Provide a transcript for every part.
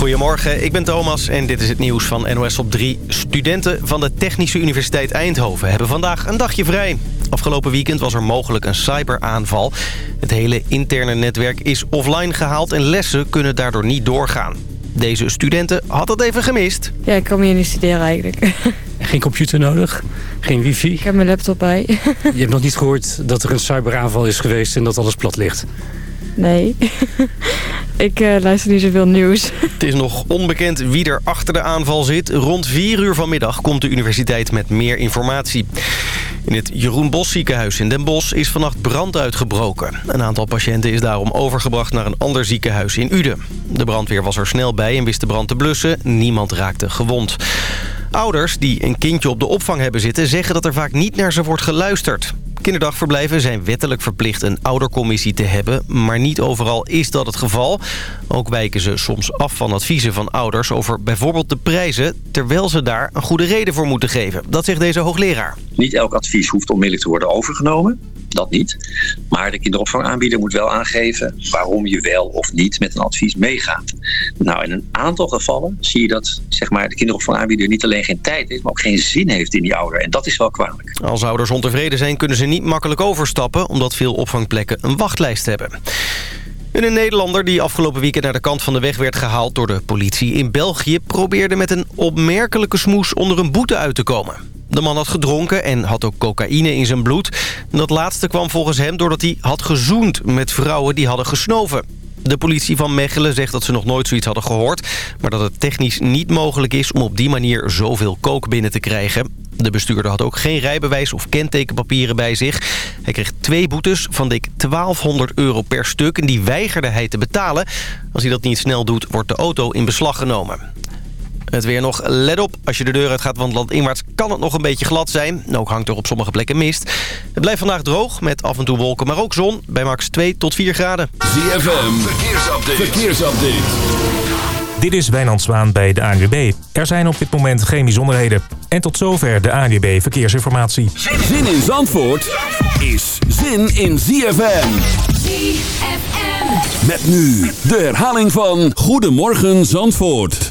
Goedemorgen, ik ben Thomas en dit is het nieuws van NOS op 3. Studenten van de Technische Universiteit Eindhoven hebben vandaag een dagje vrij. Afgelopen weekend was er mogelijk een cyberaanval. Het hele interne netwerk is offline gehaald en lessen kunnen daardoor niet doorgaan. Deze studenten had het even gemist. Ja, ik kan hier niet studeren eigenlijk. Geen computer nodig, geen wifi. Ik heb mijn laptop bij. Je hebt nog niet gehoord dat er een cyberaanval is geweest en dat alles plat ligt. Nee. ik uh, luister niet zoveel nieuws. Het is nog onbekend wie er achter de aanval zit. Rond 4 uur vanmiddag komt de universiteit met meer informatie. In het Jeroen Bos ziekenhuis in Den Bosch is vannacht brand uitgebroken. Een aantal patiënten is daarom overgebracht naar een ander ziekenhuis in Uden. De brandweer was er snel bij en wist de brand te blussen. Niemand raakte gewond. Ouders die een kindje op de opvang hebben zitten... zeggen dat er vaak niet naar ze wordt geluisterd. Kinderdagverblijven zijn wettelijk verplicht een oudercommissie te hebben... maar niet overal is dat het geval. Ook wijken ze soms af van adviezen van ouders over bijvoorbeeld de prijzen... terwijl ze daar een goede reden voor moeten geven. Dat zegt deze hoogleraar. Niet elk advies hoeft onmiddellijk te worden overgenomen. Dat niet. Maar de kinderopvangaanbieder moet wel aangeven waarom je wel of niet met een advies meegaat. Nou, in een aantal gevallen zie je dat zeg maar, de kinderopvangaanbieder niet alleen geen tijd heeft, maar ook geen zin heeft in die ouder. En dat is wel kwalijk. Als ouders ontevreden zijn, kunnen ze niet makkelijk overstappen... omdat veel opvangplekken een wachtlijst hebben. En een Nederlander die afgelopen weekend naar de kant van de weg werd gehaald door de politie in België... probeerde met een opmerkelijke smoes onder een boete uit te komen. De man had gedronken en had ook cocaïne in zijn bloed. Dat laatste kwam volgens hem doordat hij had gezoend met vrouwen die hadden gesnoven. De politie van Mechelen zegt dat ze nog nooit zoiets hadden gehoord... maar dat het technisch niet mogelijk is om op die manier zoveel kook binnen te krijgen. De bestuurder had ook geen rijbewijs of kentekenpapieren bij zich. Hij kreeg twee boetes van dik 1200 euro per stuk... en die weigerde hij te betalen. Als hij dat niet snel doet, wordt de auto in beslag genomen. Het weer nog, let op, als je de deur uit gaat want landinwaarts kan het nog een beetje glad zijn. Ook hangt er op sommige plekken mist. Het blijft vandaag droog met af en toe wolken, maar ook zon bij max 2 tot 4 graden. ZFM, verkeersupdate. verkeersupdate. Dit is Wijnand Zwaan bij de ANWB. Er zijn op dit moment geen bijzonderheden. En tot zover de ANWB Verkeersinformatie. Zin in Zandvoort is zin in ZFM. ZFM. Met nu de herhaling van Goedemorgen Zandvoort.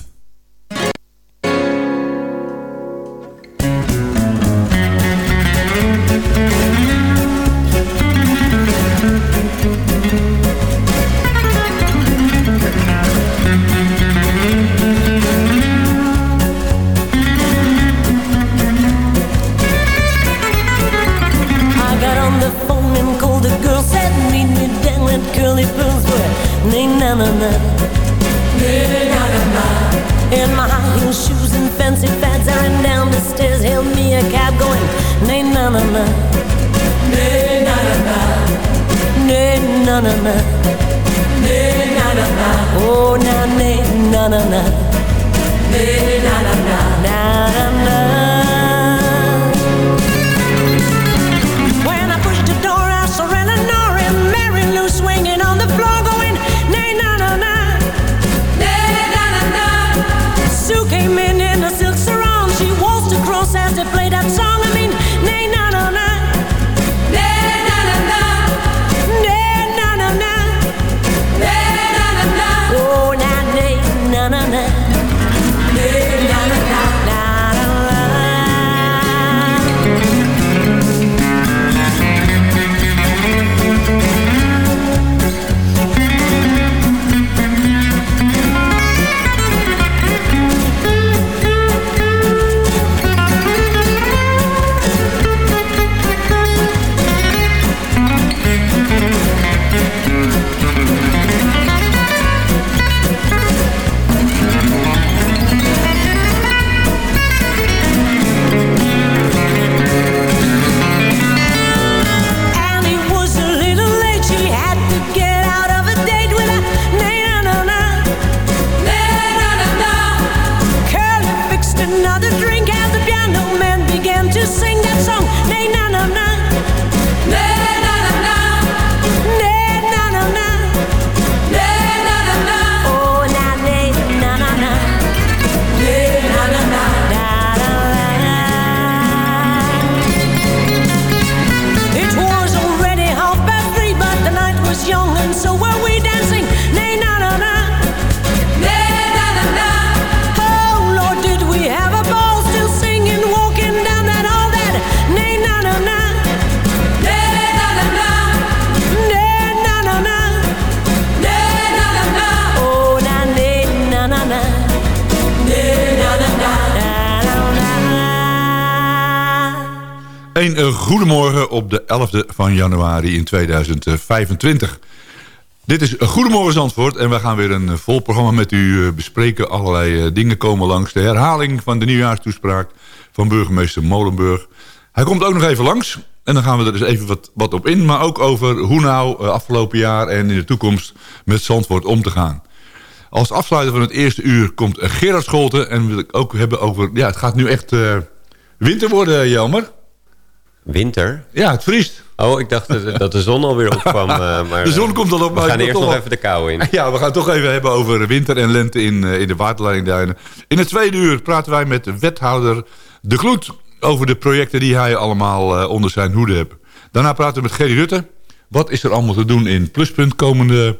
Op de 11e van januari in 2025. Dit is Goedemorgen Zandvoort en we gaan weer een vol programma met u bespreken. Allerlei dingen komen langs. De herhaling van de nieuwjaarstoespraak van burgemeester Molenburg. Hij komt ook nog even langs en dan gaan we er dus even wat, wat op in. Maar ook over hoe nou afgelopen jaar en in de toekomst met Zandvoort om te gaan. Als afsluiter van het eerste uur komt Gerard Scholten. En wil ik ook hebben over... Ja, het gaat nu echt winter worden, Jelmer. Winter? Ja, het vriest. Oh, ik dacht dat de zon alweer opkwam. Uh, maar, de zon komt al op. We gaan eerst nog even de kou in. Ja, we gaan het toch even hebben over winter en lente in, uh, in de waterleidingduinen. In het tweede uur praten wij met de wethouder De Gloed... over de projecten die hij allemaal uh, onder zijn hoede heeft. Daarna praten we met Gerry Rutte. Wat is er allemaal te doen in Pluspunt komende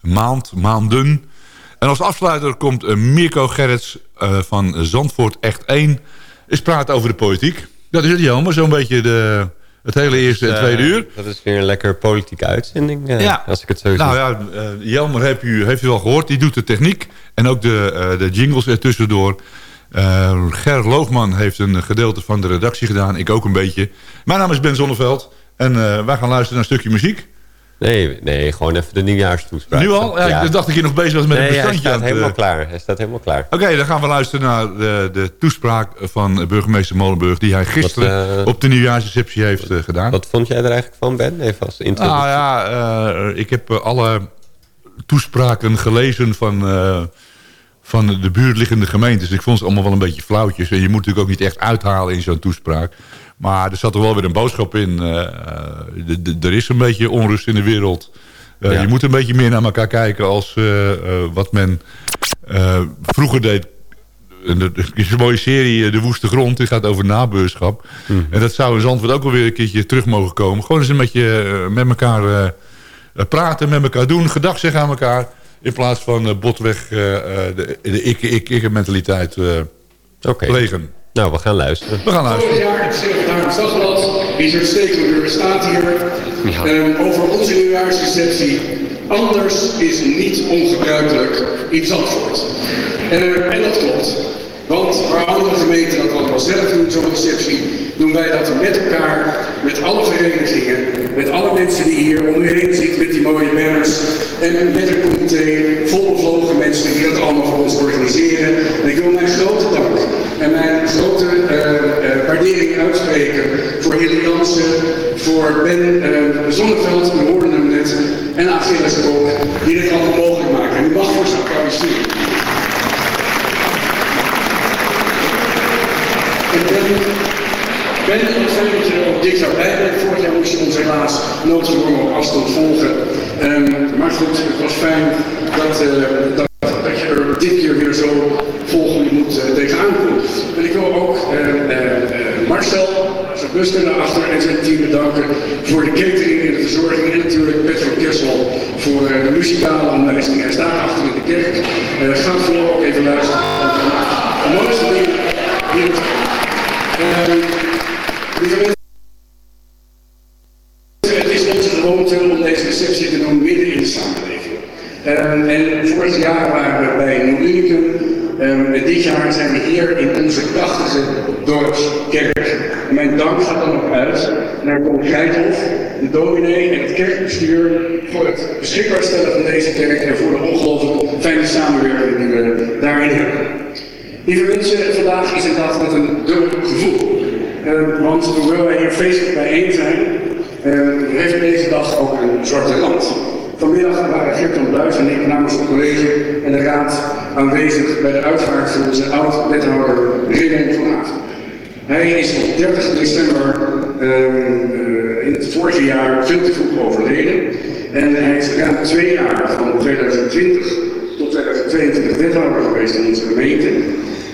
maand, maanden... En als afsluiter komt Mirko Gerrits uh, van Zandvoort Echt 1. Is praten over de politiek. Dat is het jammer, zo'n beetje de, het hele eerste en tweede uur. Dat is weer een lekker politieke uitzending, uh, ja. als ik het zo zie. Nou ja, Jelmer heb u, heeft u al gehoord. Die doet de techniek en ook de, de jingles ertussendoor. Ger Loogman heeft een gedeelte van de redactie gedaan. Ik ook een beetje. Mijn naam is Ben Zonneveld. En wij gaan luisteren naar een stukje muziek. Nee, nee, gewoon even de nieuwjaarstoespraak. Nu al? Ja, ja. Ik dacht dat je nog bezig was met nee, een bestandje. hij staat helemaal klaar. Hij staat helemaal klaar. Oké, okay, dan gaan we luisteren naar de, de toespraak van burgemeester Molenburg... die hij gisteren wat, uh, op de nieuwjaarsreceptie heeft wat, uh, gedaan. Wat vond jij er eigenlijk van, Ben? Even als introductie. Nou ja, uh, ik heb alle toespraken gelezen van, van de buurtliggende gemeentes. Ik vond ze allemaal wel een beetje flauwtjes. En je moet natuurlijk ook niet echt uithalen in zo'n toespraak. Maar er zat er wel weer een boodschap in. Uh, er is een beetje onrust in de wereld. Ja. Je moet een beetje meer naar elkaar kijken als wat men vroeger deed. Er is een mooie serie, De Woeste Grond. Die gaat over nabeurschap. Mm. En dat zou in Zandvoort ook wel weer een keertje terug mogen komen. Gewoon eens een beetje met elkaar praten, met elkaar doen. Gedag zeggen aan elkaar. In plaats van botweg de, de ik-ik-ik-mentaliteit okay. plegen. Nou, we gaan luisteren. We gaan luisteren. Vorig jaar, het daar Stadblad, Richard Stekelenburg staat hier ja. um, over onze nieuwjaarsreceptie. Anders is niet ongebruikelijk in Zandvoort. Uh, en dat klopt. Want waar andere gemeenten dat allemaal zelf doen, zo'n receptie, doen wij dat met elkaar, met alle verenigingen, met alle mensen die hier om u heen zitten met die mooie banners en met een comité vol bevlogen mensen die dat allemaal voor ons organiseren. En ik wil mijn grote dank en mijn grote uh, uh, waardering uitspreken voor Hilly Jansen, voor Ben uh, Zonneveld, we hoorden hem net, en Achilles Kok, die dit allemaal mogelijk maken. En u mag voor zijn applaus sturen. En Ben, het fijn dat je er ook dit jaar bij bent. Vorig jaar moest je ons helaas noodgedwongen op afstand volgen. Um, maar goed, het was fijn dat, uh, dat, dat je er dit keer weer zo volgemoed uh, tegenaan komt. En ik wil ook uh, Marcel, zijn busker daarachter en zijn team bedanken voor de catering en de verzorging. En natuurlijk Pet van Kessel voor de muzikale aanwijzing. Hij staat achter in de kerk. ga vooral ook even luisteren. De mooiste dingen die het Het is onze gewoonte om deze receptie te doen midden in de samenleving. Um, en vorig jaar waren we bij Nieuw Unicum. Um, en dit jaar zijn we hier in onze prachtige dorpskerk. Mijn dank gaat dan ook uit naar Geithof, de dominee en het kerkbestuur voor het beschikbaar stellen van deze kerk en voor de ongelooflijk fijne samenwerking die we daarin hebben. Lieve mensen, vandaag is een dag met een dubbel gevoel. Uh, want hoewel wij hier feestelijk bijeen zijn, uh, heeft deze dag ook een zwarte rand. Vanmiddag waren Gerton Bluis en ik namens het college en de raad aanwezig bij de uitvaart van onze oud-wethouder Raymond van Aven. Hij is op 30 december uh, in het vorige jaar veel te vroeg overleden. En hij is ruim twee jaar van 2020 tot 2022 wethouder geweest in onze gemeente.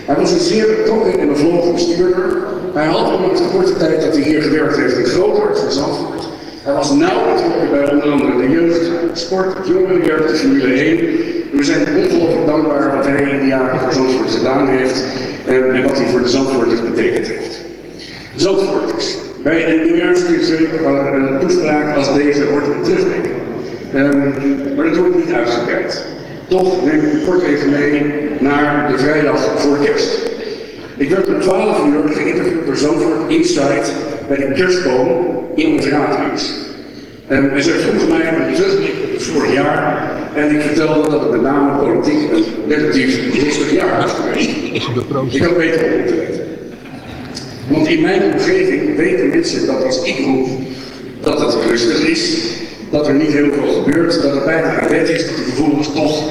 Hij was een zeer betrokken en bevlogen bestuurder. Hij had ondanks de korte tijd dat hij hier gewerkt heeft een groot hart Zandvoort. Hij was nauw betrokken bij onder andere de jeugd, sport, jongerenwerk, de Formule 1. En we zijn ongelooflijk dankbaar wat hij in de jaren voor Zandvoort gedaan heeft en, wat hij voor de Zandvoorters betekend heeft. Zandvoorters, bij een nieuwjaarspreek een toespraak als deze wordt terugdenken. Um, maar dat wordt niet uitgebreid. Toch neem ik kort even mee naar de vrijdag voor kerst. Ik werd om 12 uur geïnterviewd door Zandvoort Inside bij de kerstboom in ons raadhuis. En, zij vroegen mij terugblik op het vorig jaar. En ik vertelde dat het met name politiek een relatief rustig jaar was geweest. Ik had beter op. Want in mijn omgeving weten mensen dat als ik roep dat het rustig is, dat er niet heel veel gebeurt, dat het bijna een wet is, dat er vervolgens toch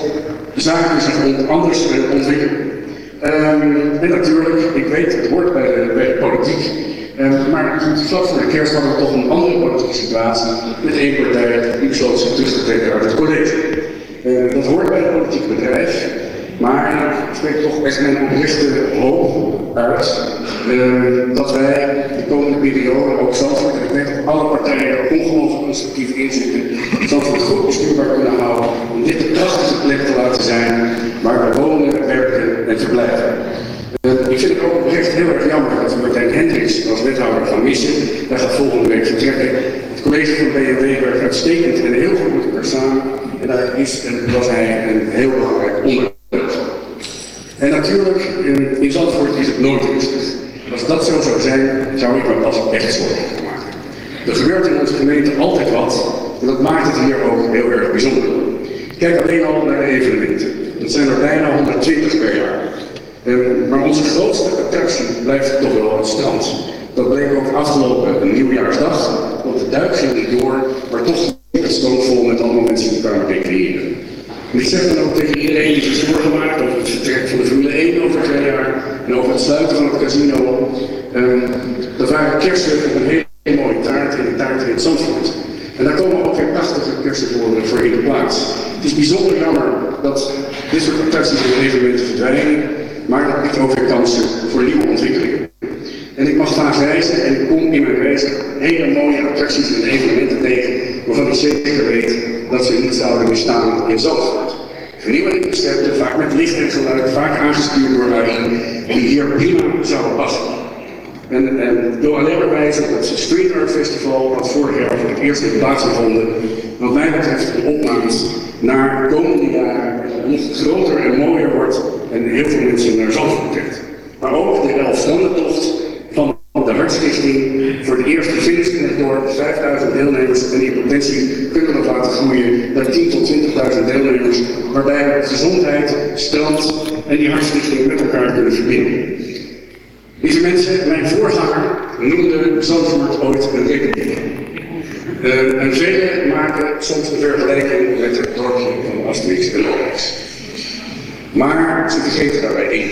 zaken zich anders ontwikkelen. Ehm, en natuurlijk, ik weet, het hoort bij de, bij de politiek. Ehm, maar vlak voor de kerst hadden we toch een andere politieke situatie met één partij die besloot zich terug te trekken uit het college. Eh, dat hoort bij het politiek bedrijf. Maar ik spreek toch echt mijn oprechte hoop uit dat wij de komende periode ook Zandvoort, en ik weet dat alle partijen er ongelooflijk constructief in zitten, Zandvoort goed bestuurbaar kunnen houden om dit de prachtige plek te laten zijn we Uh, ik vind het ook oprecht heel erg jammer dat Martijn Hendricks als wethouder van Missen, daar gaat volgende week vertrekken. Het college van BMW werkt uitstekend en heel goed met elkaar. En daar is en was hij een heel belangrijk onderdeel en natuurlijk, in, in Zandvoort is het nooit rustig. Als dat zo zou zijn, zou ik me pas echt zorgen maken. Er gebeurt in onze gemeente altijd wat, en dat maakt het hier ook heel erg bijzonder. Kijk alleen al naar de evenementen. Dat zijn er bijna 120 per jaar. En, maar onze grootste attractie blijft toch wel het strand. Dat bleek ook afgelopen nieuwjaarsdag, want de duik ging niet door, maar toch het strand vol met allemaal mensen die kwamen recreëren. En ik zeg dan ook tegen iedereen die zich zorgen maakt over het vertrek van de Formule 1 over twee jaar en over het sluiten van het casino. Um, dat waren kersen op een hele mooie taart in de taart in het Zandvoort. En daar komen ook weer prachtige kersen voor, voor in de plaats. Het is bijzonder jammer dat dit soort attracties en evenementen verdwijnen, maar dat biedt ook weer kansen voor nieuwe ontwikkelingen. En ik mag graag reizen en ik kom in mijn reizen hele mooie attracties en evenementen tegen, waarvan ik zeker weet dat ze niet zouden bestaan in Zandvoort. Vernieuwingsconcepten, vaak met licht en geluid, vaak aangestuurd door AI, die hier prima zouden passen. En, en alleen maar wijzen op het Street Art Festival, wat vorig jaar voor het eerst heeft plaatsgevonden, wat mij betreft een opmaat naar de komende jaren nog groter en mooier wordt en heel veel mensen naar Zandvoort trekt. Maar ook de Elfstandentocht van de Hartstichting voor de eerste finish in het dorp, 5000 deelnemers en die potentie kunnen we nog laten groeien naar 10 tot 20.000 deelnemers, waarbij gezondheid, strand en die Hartstichting met elkaar kunnen verbinden. Lieve mensen, mijn voorganger noemde Zandvoort ooit een republiek. Uh, en velen maken soms een vergelijking met het dorpje van Asterix en Obelix. Maar ze vergeten daarbij één.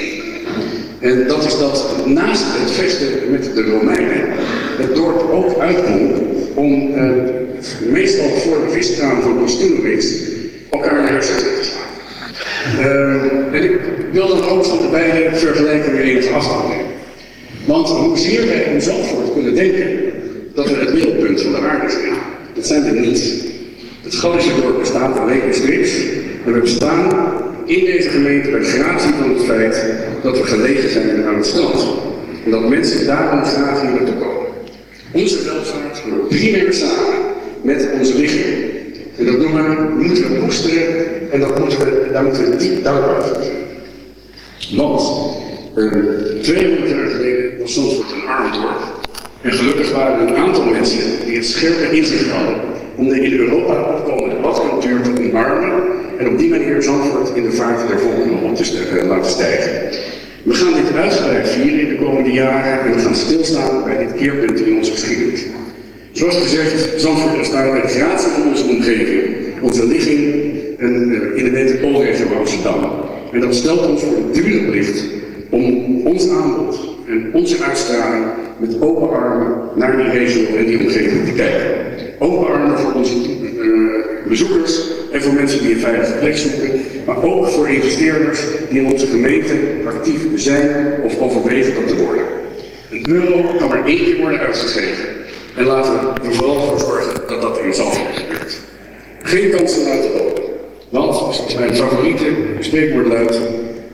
En dat is dat naast het vechten met de Romeinen, het dorp ook uitkomt om uh, meestal voor de viskraam van Postunovic elkaar naar hersenen te slaan. Uh, en ik wil dan ook van de beide vergelijkingen enige afstand. Want hoezeer wij in Zandvoort kunnen denken dat we het middelpunt van de aarde zijn, dat zijn we niet. Het Gallische dorp bestaat alleen in strips en we bestaan in deze gemeente bij gratie van het feit dat we gelegen zijn aan het strand. En dat mensen daarom graag hier naartoe komen. Onze welvaart wordt primair samen met onze lichaam. En dat doen we, moeten we koesteren en dat moeten we, daar moeten we diep dankbaar voor zijn. Want uh, 200 jaar geleden was Zandvoort een arm dorp. En gelukkig waren er een aantal mensen die het scherpe inzicht hadden om de in Europa opkomende badcultuur te omarmen en op die manier Zandvoort in de vaart der volgende op te uh, laten stijgen. We gaan dit uitgebreid vieren in de komende jaren en we gaan stilstaan bij dit keerpunt in onze geschiedenis. Zoals gezegd, Zandvoort bestaat bij de gratie van onze omgeving, onze ligging en, uh, in de metropoolregio Amsterdam. En dat stelt ons voor de dure plicht om ons aanbod en onze uitstraling met open armen naar die regio en die omgeving te kijken. Open armen voor onze uh, bezoekers en voor mensen die een veilige plek zoeken, maar ook voor investeerders die in onze gemeente actief zijn of overwegen dat te worden. Een euro kan maar één keer worden uitgegeven. En laten we er vooral voor zorgen dat dat in Zandvoort gebeurt. Geen kansen laten lopen. Want, zoals mijn favoriete spreekwoord luidt,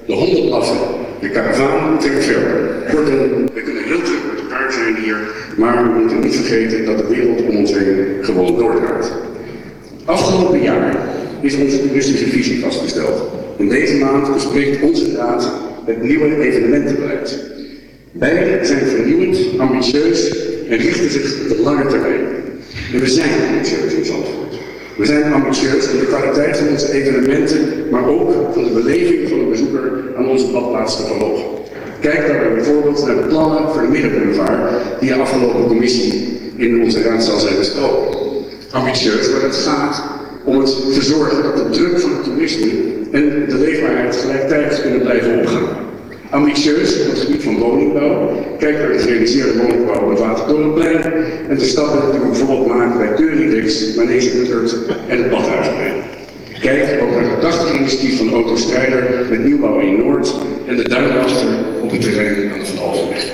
de honden blaffen, de karavaan trekt verder. Kortom, we kunnen heel druk met elkaar zijn hier, maar we moeten niet vergeten dat de wereld om ons heen gewoon doordraait. Afgelopen jaar is onze toeristische visie vastgesteld. En deze maand bespreekt onze raad het nieuwe evenementenbeleid. Beide zijn vernieuwend, ambitieus en richten zich op de lange termijn. En we zijn ambitieus in Zandvoort. We zijn ambitieus in de kwaliteit van onze evenementen, maar ook van de beleving van de bezoeker aan onze badplaats te verhogen. Kijk daarbij bijvoorbeeld naar de plannen voor de Middenboulevard die de afgelopen commissie in onze raadzaal zijn besproken. Ambitieus, maar het gaat om het te zorgen dat de druk van het toerisme en de leefbaarheid gelijktijdig kunnen blijven opgaan. Ambitieus op het gebied van woningbouw. Kijk naar de gerealiseerde woningbouw op het en de stappen die we bijvoorbeeld maken bij Keuridex, Manege Puttert en het Badhuisplein. Kijk ook naar het prachtige initiatief van Auto Strijder met nieuwbouw in Noord en de duinwachter op het terrein aan de Van Alphenweg.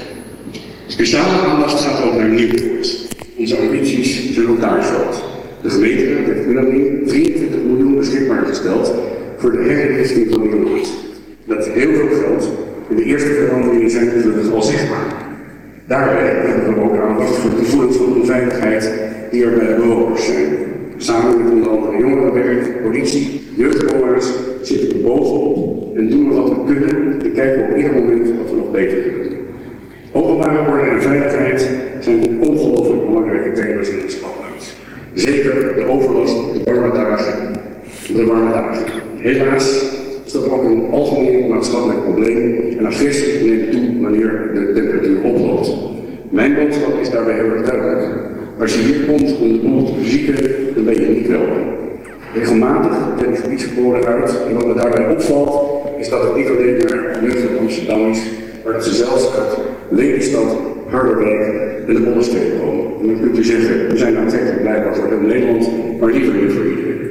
Speciale aandacht gaat ook naar Nieuwpoort. Onze ambities zijn daar groot. De gemeente heeft unaniem 23 miljoen beschikbaar gesteld voor de herinrichting van Nieuwpoort. Dat is heel veel geld en de eerste veranderingen zijn gelukkig al zichtbaar. Daarbij hebben we ook aandacht voor de gevoelens van onveiligheid die er bij de bewoners zijn. Samen met onder andere jongerenwerk, politie, jeugdbewoners zitten we bovenop en doen we wat we kunnen en kijken op ieder moment wat we nog beter kunnen doen. Openbare orde en veiligheid zijn ongelooflijk belangrijke thema's in ons badplaats. Zeker de overlast, de warme de warme dagen. Helaas dat ook een algemeen maatschappelijk probleem en agressie neemt toe wanneer de temperatuur oploopt. Mijn boodschap is daarbij heel erg duidelijk. Als je hier komt om de boel te verzieken, dan ben je niet welkom. Regelmatig zijn gebiedsgeboden uit en wat me daarbij opvalt, is dat het niet alleen naar jeugd Amsterdam is, maar dat ze zelfs uit Lelystad, Harderwijk en de Bollenstreek komen. En dan kunt u zeggen, we zijn aantrekkelijk blijkbaar voor heel Nederland, maar liever niet voor iedereen.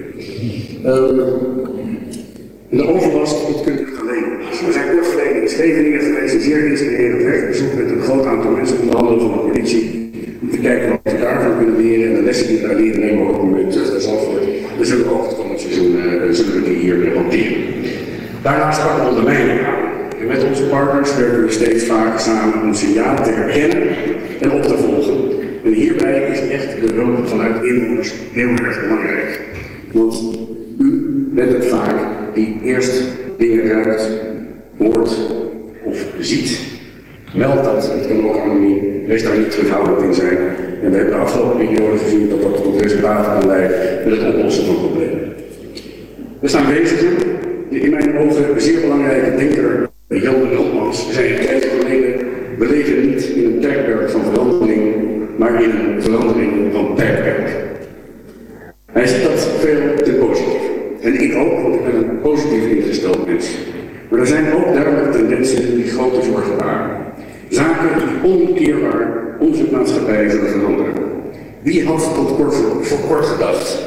De overlast, dat kunt u alleen. We zijn kort geleden in Scheveningen geweest, een zeer inspirerend werkbezoek met een groot aantal mensen, onder andere van de politie, om te kijken wat we daarvan kunnen leren en de lessen die we daar leren nemen we ook mee terug naar Zandvoort. Dus zullen we ook het komend seizoen uh, zullen we hier weer hanteren. Daarnaast we ondermijning aan. En met onze partners werken we steeds vaker samen om signalen te herkennen en op te volgen. En hierbij is echt de hulp vanuit inwoners heel erg belangrijk u bent het vaak die eerst dingen ruikt, hoort of ziet. Dat, het ook anoniem. Wees daar niet terughoudend in zijn. En we hebben de afgelopen periode gezien dat dat tot resultaten kan leiden met het oplossen van problemen. We staan bezig, de in mijn ogen zeer belangrijke denker Jan de Notmans zei een tijd geleden, we leven niet in een tijdperk van verandering, maar in een verandering van tijdperk. Hij ziet dat veel te positief. En ik ook, want ik ben een positief ingesteld mens. Maar er zijn ook duidelijke tendensen die grote zorgen baren. Zaken die onkeerbaar onze maatschappij zullen veranderen. Wie had tot kort voor kort gedacht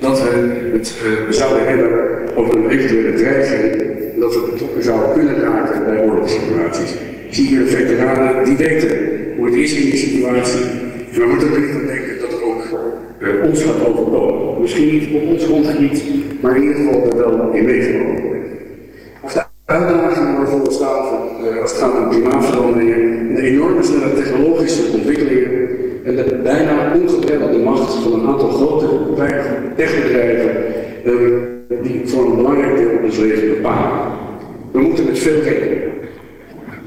dat we het uh, zouden hebben over een eventuele dreiging dat we betrokken zouden kunnen raken bij oorlogssituaties. Ik zie hier de veteranen die weten hoe het is in die situatie. En we moeten er niet aan denken dat het ook uh, ons gaat overkomen. Misschien niet op ons grondgebied, maar in ieder geval er wel in meegenomen worden. Of de uitdagingen waarvoor we staan uh, als het gaat om klimaatveranderingen, de enorme snelle technologische ontwikkelingen en de bijna ongebreddelde macht van een aantal grote techbedrijven uh, die voor een belangrijk deel ons leven bepalen. We moeten met veel rekenen.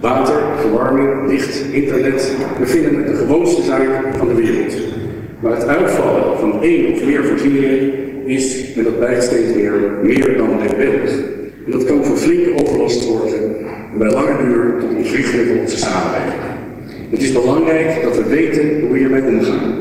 Water, verwarming, licht, internet, we vinden het de gewoonste zaak van de wereld. Maar het uitvallen van één of meer voorzieningen is, en dat blijkt steeds meer, meer dan denkbeeldig. En dat kan voor flinke overlast zorgen en bij lange duur tot ontwrichting van onze samenleving. Het is belangrijk dat we weten hoe we hiermee omgaan.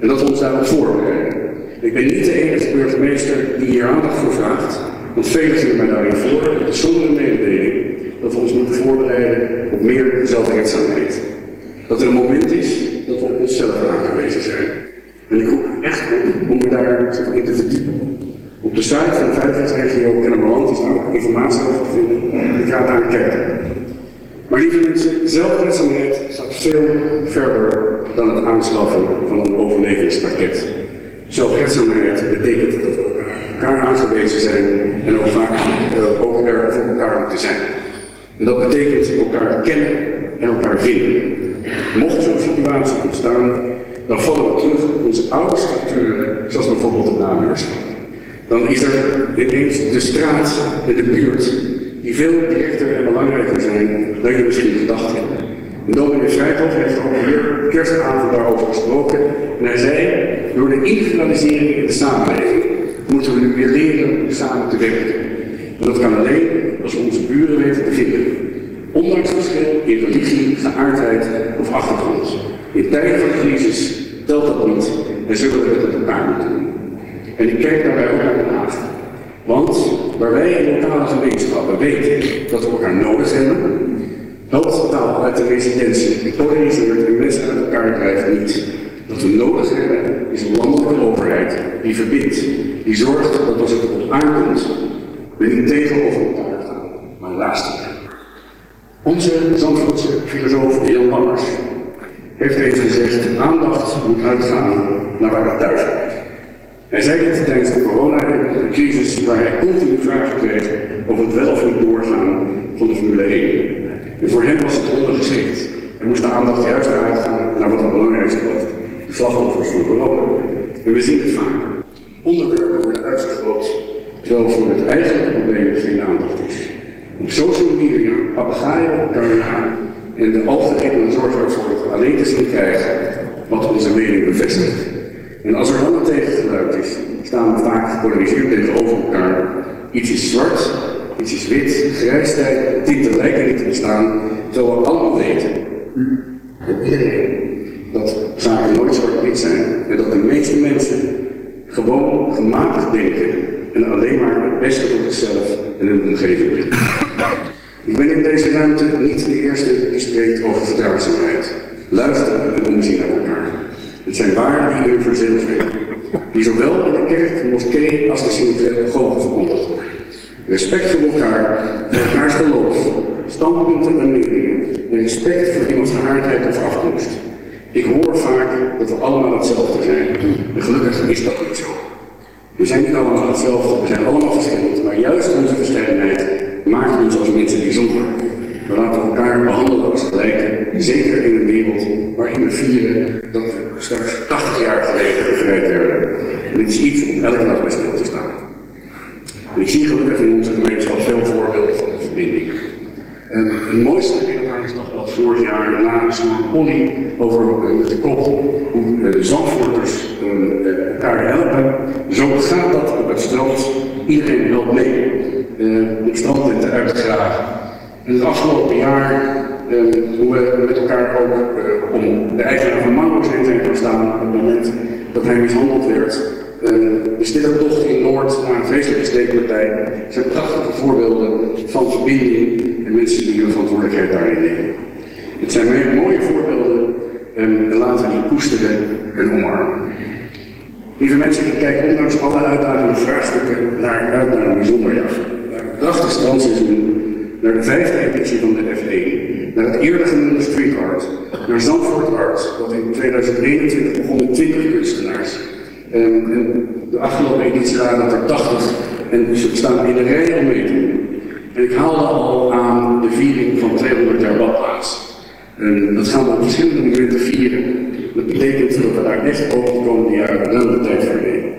En dat we ons daarop voorbereiden. Ik ben niet de enige burgemeester die hier aandacht voor vraagt. Want velen zien mij daarin voor de sombere mededeling dat we ons moeten voorbereiden op meer zelfredzaamheid. Dat er een moment is dat we op onszelf aangewezen zijn. En ik roep echt op om daar in te verdiepen. Op de site van de veiligheidsregio Kennemerland is daar informatie over te vinden. Ik ga daar kijken. Maar lieve mensen, zelfredzaamheid staat veel verder dan het aanschaffen van een overlevingspakket. Zelfredzaamheid betekent dat we elkaar aangewezen zijn en ook vaak uh, ook er voor elkaar moeten zijn. En dat betekent elkaar kennen en elkaar vinden. Mocht zo'n situatie ontstaan, dan vallen we terug op onze oude structuren, zoals bijvoorbeeld het nabuurschap. Dan is er ineens de straat en de buurt die veel directer en belangrijker zijn dan je misschien gedacht hebt. Dominee Vrijthof heeft ook hier kerstavond daarover gesproken. En hij zei, door de individualisering in de samenleving moeten we nu weer leren samen te werken. En dat kan alleen als we onze buren weten te vinden. Ondanks verschil in religie, geaardheid of achtergrond. In tijden van crisis telt dat niet en zullen we het met elkaar moeten doen. En ik kijk daarbij ook naar Den Haag. Want waar wij in lokale gemeenschappen weten dat we elkaar nodig hebben, helpt taal uit de residentie, die polariseert en mensen uit elkaar drijft niet. Wat we nodig hebben is een landelijke overheid die verbindt, die zorgt dat als het op aankomt, we niet tegenover elkaar gaan, maar naast elkaar. Onze Zandvoortse filosoof Jan Lammers heeft eens gezegd, aandacht moet uitgaan naar waar het thuis. Hij zei dit tijdens de coronacrisis waar hij continu vragen kreeg over het wel of niet doorgaan van de Formule 1. En voor hem was het ondergeschikt. Er moest de aandacht juist uitgaan naar wat het belangrijkste was. De slachtoffers van corona. En we zien het vaak. Onderwerpen worden uitgegroot, terwijl voor het eigenlijke probleem geen aandacht is. Op social media papegaaien op elkaar na en de algemene zorg ervoor alleen te zien krijgen wat onze mening bevestigt. En als er dan een tegengeluid is, staan we vaak gepolariseerd tegenover elkaar. Iets is zwart, iets is wit, grijs tijd, tinten lijken niet te bestaan, terwijl we allemaal weten, iedereen, dat zaken nooit zwart-wit zijn en dat de meeste mensen gewoon gematigd denken en alleen maar het beste voor zichzelf en hun omgeving willen. Ik ben in deze ruimte niet de eerste die spreekt over verdraagzaamheid. Luisteren en omzien naar elkaar. Het zijn universeel zijn, die zowel in de kerk, de moskee als de goden verkondigd worden. Respect voor elkaar, voor elkaars geloof, standpunten en meningen, en respect voor iemands geaardheid of afkomst. Ik hoor vaak dat we allemaal hetzelfde zijn. En gelukkig is dat niet zo. We zijn niet allemaal hetzelfde, we zijn allemaal verschillend, maar juist onze verscheidenheid maakt ons als mensen bijzonder. We laten elkaar behandelen als gelijken, zeker in een wereld waarin we vieren dat we straks 80 jaar geleden bevrijd werden. En dit is iets om elke dag bij stil te staan. En ik zie gelukkig in onze gemeenschap veel voorbeelden van de verbinding. En het mooiste herinner is nog dat vorig jaar na een pony over eh, de kop hoe eh, de Zandvoorters eh, elkaar helpen. Zo gaat dat op het strand. Iedereen helpt mee. Uh, het strandtenten uitgraven. En het afgelopen jaar hoe we met elkaar ook uh, om de eigenaar van Mango's heen zijn gaan staan op het moment dat hij mishandeld werd. de stille tocht in Noord na een vreselijke steekpartij zijn prachtige voorbeelden van verbinding en mensen die hun verantwoordelijkheid daarin nemen. Het zijn mooie voorbeelden en laten die koesteren en omarmen. Lieve mensen, ik kijk ondanks alle uitdagende vraagstukken naar, uit naar een bijzonder jaar. Naar het prachtig strandseizoen, naar de vijfde editie van de F1, naar het eerder genoemde Street Art, naar Zandvoort Art, dat in 2021 begon met 20 kunstenaars. En, de afgelopen editie waren het er 80 en ze staan in de rij om mee te doen. En ik haalde al aan de viering van 200 jaar badplaats. En dat gaan we op verschillende momenten vieren. Dat betekent dat we daar echt ook de komende jaren ruim de tijd voor nemen.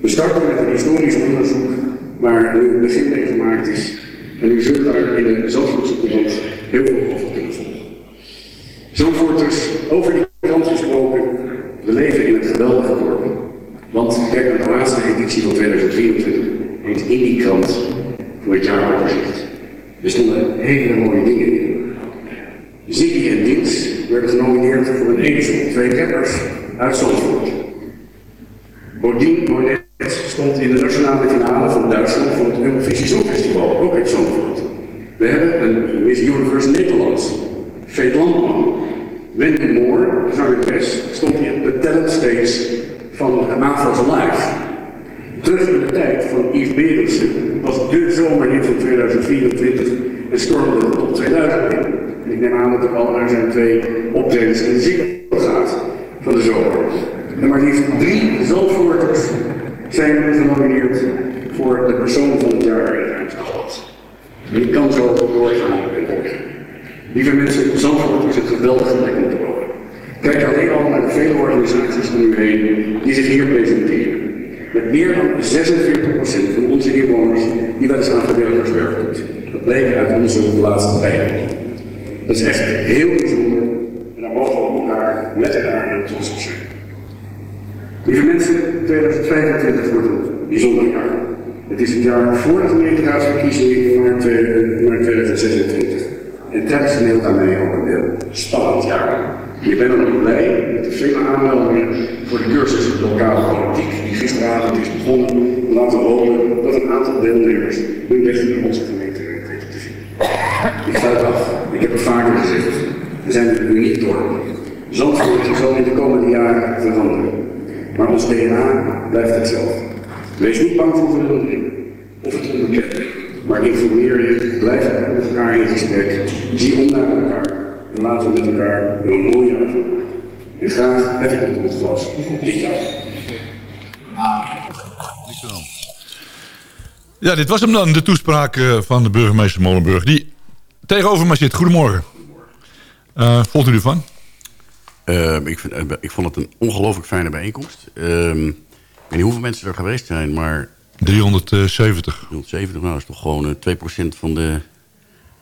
We starten met een historisch onderzoek waar nu een begin mee gemaakt is. En u zult daar in de Zandvoortse heel veel over kunnen volgen. Zandvoorters, over die krant gesproken, we leven in een geweldige dorp. Want kijk naar de laatste editie van 2023, heet in die krant voor het jaaroverzicht. Er stonden hele mooie dingen in. Ziggy en Dins werden genomineerd voor een Edison, twee rappers uit Zandvoort. Bodine Monet stond in de nationale finale van Duitsland van het Eurovisie Songfestival, ook uit Zandvoort. We hebben een Miss Universe Nederlands, Veet Landman. Wendy Moore, zangeres, stond in de talent stage van Avro's Live. Terug in de tijd van Yves Berendsen was de zomerhit van 2024 en stormde de top 2000 in. En ik neem aan dat er al naar zijn twee optredens in de Ziggo gaat van de zomer. En maar liefst drie Zandvoorters zijn genomineerd voor de persoon van het jaar in Rijnsstad. Ik kan zo doorgaan en doorgaan. Lieve mensen, Zandvoort is een geweldige plek om te wonen. Kijk alleen al naar de vele organisaties om u heen die zich hier presenteren. Met meer dan 46% van onze inwoners die wel eens aan vrijwilligerswerk doet. Dat bleek uit onze laatste peiling. Dat is echt heel bijzonder en daar mogen we elkaar met elkaar heel trots op zijn. Lieve mensen, 2025 wordt een bijzonder jaar. Het is het jaar voor de gemeenteraadsverkiezingen in maart, eh, maart 2026. En telkens een heel daarmee ook een heel spannend jaar. Je bent ook blij met de vele aanmeldingen voor de cursus lokale politiek die gisteravond is begonnen. Laten we hopen dat een aantal deelnemers hun weg in onze gemeente weten te vinden. Ik sluit af. Ik heb het vaker gezegd. We zijn een uniek dorp. Zandvoort zal in de komende jaren veranderen. Maar ons DNA blijft hetzelfde. Wees niet bang voor verandering of het onbekende. Maar informeer je, blijf met elkaar in gesprek. Zie om naar elkaar. En laten we met elkaar een mooi jaar van maken. En graag heb ik het glas dit jaar. Ja, dit was hem dan, de toespraak eh, van de burgemeester Molenburg. Die tegenover mij zit. Goedemorgen. Eh vond u ervan? Ehm, ik, vind, eh, ik vond het een ongelooflijk fijne bijeenkomst. Ehm, weet niet hoeveel mensen er geweest zijn, maar... 370. 370, nou dat is toch gewoon eh, 2% van de